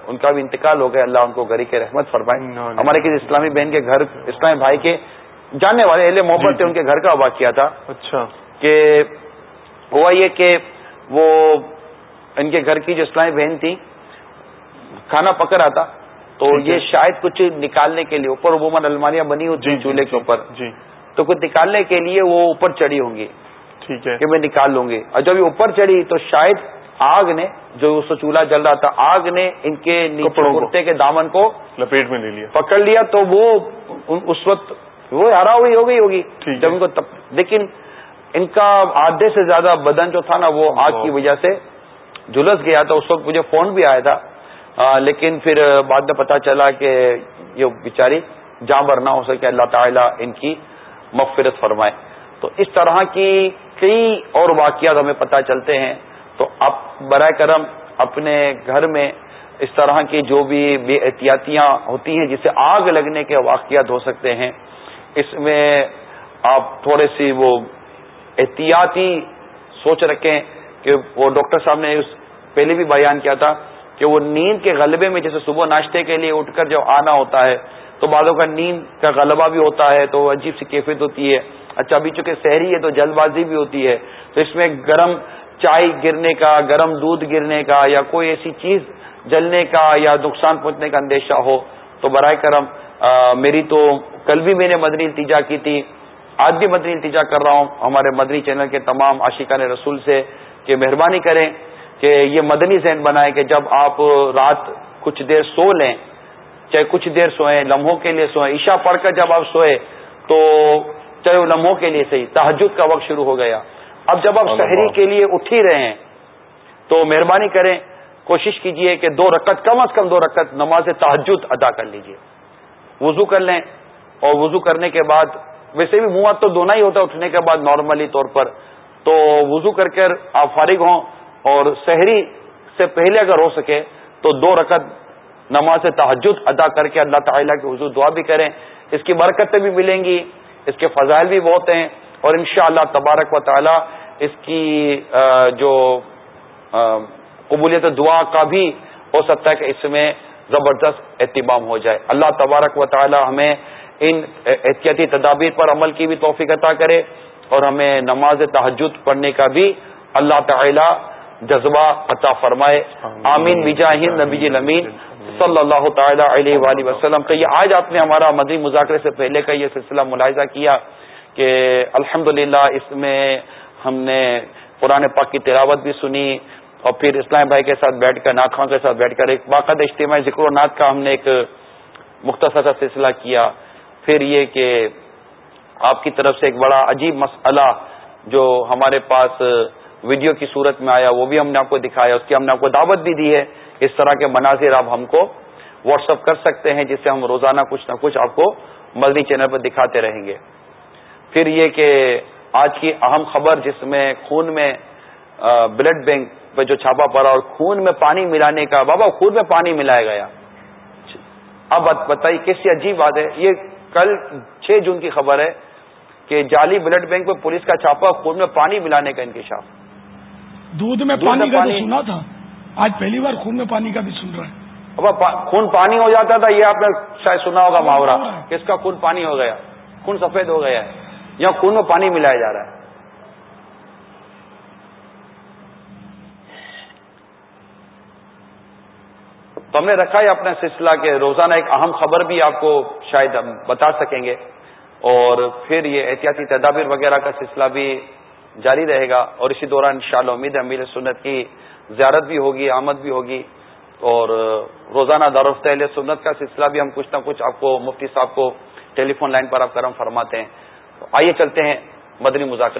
ان کا بھی انتقال ہو گیا۔ اللہ ان کو گری کے رحمت فرمائے۔ ہمارے کسی اسلامی بہن کے گھر اسلامی بھائی کے جاننے والے اہل محبت تھے ان کے گھر کا واقعہ تھا اچھا۔ کہ ہوا یہ کہ وہ ان کے گھر کی جو اسلامی بہن تھی کھانا پک رہا تھا تو یہ شاید کچھ نکالنے کے لیے اوپر عموماً الماریاں بنی ہوتی ہیں جی، چولہے جی، کے اوپر۔ جی۔ تو کچھ نکالنے کے لیے وہ اوپر چڑھی ہوں گی ٹھیک ہے۔ کہ میں نکال لوں گی۔ اور جب یہ اوپر چڑھی تو شاید آگ نے جو اس چولہا جل رہا تھا آگ نے ان کے نیچے کے دامن کو لپیٹ میں لے لیا۔ پکڑ لیا تو وہ اس وقت وہ ہرا ہوئی ہو گئی ہوگی۔ جب ان کو لیکن ان کا آدھے سے زیادہ بدن جو تھا نا وہ آگ کی وجہ سے جلس گیا تھا اس وقت مجھے فون بھی آیا تھا۔ لیکن پھر بعد میں پتا چلا کہ یہ بیچاری جاں بر نہ ہو سکے اللہ تعالیٰ ان کی مغفرت فرمائے۔ تو اس طرح کی کئی اور واقعات ہمیں پتہ چلتے ہیں۔ تو اب برائے کرم اپنے گھر میں اس طرح کی جو بھی بے احتیاطیاں ہوتی ہیں جسے آگ لگنے کے واقعات ہو سکتے ہیں اس میں آپ تھوڑے سی وہ احتیاطی سوچ رکھیں کہ وہ ڈاکٹر صاحب نے اس پہلے بھی بیان کیا تھا کہ وہ نیند کے غلبے میں جیسے صبح ناشتے کے لیے اٹھ کر جب آنا ہوتا ہے تو بعدوں کا نیند کا غلبہ بھی ہوتا ہے تو عجیب سی کیفیت ہوتی ہے۔ اچھا ابھی چونکہ شہری ہے تو جلد بازی بھی ہوتی ہے۔ تو اس میں گرم چائے گرنے کا، گرم دودھ گرنے کا یا کوئی ایسی چیز جلنے کا یا نقصان پہنچنے کا اندیشہ ہو تو برائے کرم میری تو کل بھی میں نے مدنی التجا کی تھی۔ آج بھی مدنی التجا کر رہا ہوں۔ ہمارے مدنی چینل کے تمام عاشقان رسول سے کہ مہربانی کریں کہ یہ مدنی ذہن بنائے کہ جب آپ رات کچھ دیر سو لیں چاہے کچھ دیر سوئیں لمحوں کے لیے سوئیں عشاء پڑھ کر جب آپ سوئے تو چاہے وہ لمحوں کے لیے صحیح تحجد کا وقت شروع ہو گیا۔ اب جب آپ شہری کے لیے اٹھ ہی رہے ہیں تو مہربانی کریں کوشش کیجیے کہ دو رکعت کم از کم دو رکعت نماز تحجد ادا کر لیجیے۔ وضو کر لیں اور وضو کرنے کے بعد ویسے بھی منہ ہاتھ تو دھونا ہی ہوتا ہے اٹھنے کے بعد نارملی طور پر۔ تو وضو کر کر آپ فارغ ہوں اور شہری سے پہلے اگر ہو سکے تو دو رکعت نماز تحجد ادا کر کے اللہ تعالیٰ کی حضور دعا بھی کریں۔ اس کی برکتیں بھی ملیں گی، اس کے فضائل بھی بہت ہیں اور انشاءاللہ اللہ تبارک و تعالی اس کی جو قبولیت دعا کا بھی ہو سکتا ہے کہ اس میں زبردست اہتمام ہو جائے۔ اللہ تبارک و تعالی ہمیں ان احتیاطی تدابیر پر عمل کی بھی توفیق عطا کرے اور ہمیں نماز تحجد پڑھنے کا بھی اللہ تعالی جذبہ عطا فرمائے۔ آمین۔ بجاہد نبی امین صلی اللہ تعالی علیہ وآلہ وسلم۔ تو یہ آج آپ نے ہمارا مدری مذاکرے سے پہلے کا یہ سلسلہ ملاحظہ کیا کہ الحمد اس میں ہم نے قرآن پاک کی تلاوت بھی سنی اور پھر اسلام بھائی کے ساتھ بیٹھ کر ناخواں کے ساتھ بیٹھ کر ایک باقاعدہ اجتماعی ذکر و نعت کا ہم نے ایک مختصر سا سلسلہ کیا۔ پھر یہ کہ آپ کی طرف سے ایک بڑا عجیب مسئلہ جو ہمارے پاس ویڈیو کی صورت میں آیا، وہ بھی ہم نے آپ کو دکھایا، اس کی ہم نے آپ کو دعوت بھی دی ہے۔ اس طرح کے مناظر آپ ہم کو واٹس اپ کر سکتے ہیں، جس سے ہم روزانہ کچھ نہ کچھ آپ کو مدنی چینل پر دکھاتے رہیں گے۔ پھر یہ کہ آج کی اہم خبر جس میں خون میں بلڈ بینک پہ جو چھاپا پڑا اور خون میں پانی ملانے کا، بابا خون میں پانی ملایا گیا۔ اب بتائیے، کیسی عجیب بات ہے۔ یہ کل چھ جون کی خبر ہے کہ جعلی بلڈ بینک پہ پولیس کا چھاپا خون میں پانی ملانے کا انکشاف۔ دودھ میں پانی کا سنا تھا۔ آج پہلی بار خون میں پانی کا بھی سن رہا ہے۔ اب خون پانی ہو جاتا تھا یہ آپ نے شاید سنا ہوگا محاورہ کس کا خون پانی ہو گیا خون سفید ہو گیا ہے یا خون میں پانی ملایا جا رہا ہے۔ تو ہم نے رکھا ہے اپنا سلسلہ کہ روزانہ ایک اہم خبر بھی آپ کو شاید ہم بتا سکیں گے اور پھر یہ احتیاطی تدابیر وغیرہ کا سلسلہ بھی جاری رہے گا اور اسی دوران ان شاء اللہ امید امیر سنت کی زیارت بھی ہوگی، آمد بھی ہوگی اور روزانہ دارفت سنت کا سلسلہ بھی ہم کچھ نہ کچھ آپ کو، مفتی صاحب کو ٹیلی فون لائن پر آپ کرم فرماتے ہیں۔ آئیے چلتے ہیں مدنی مذاکرے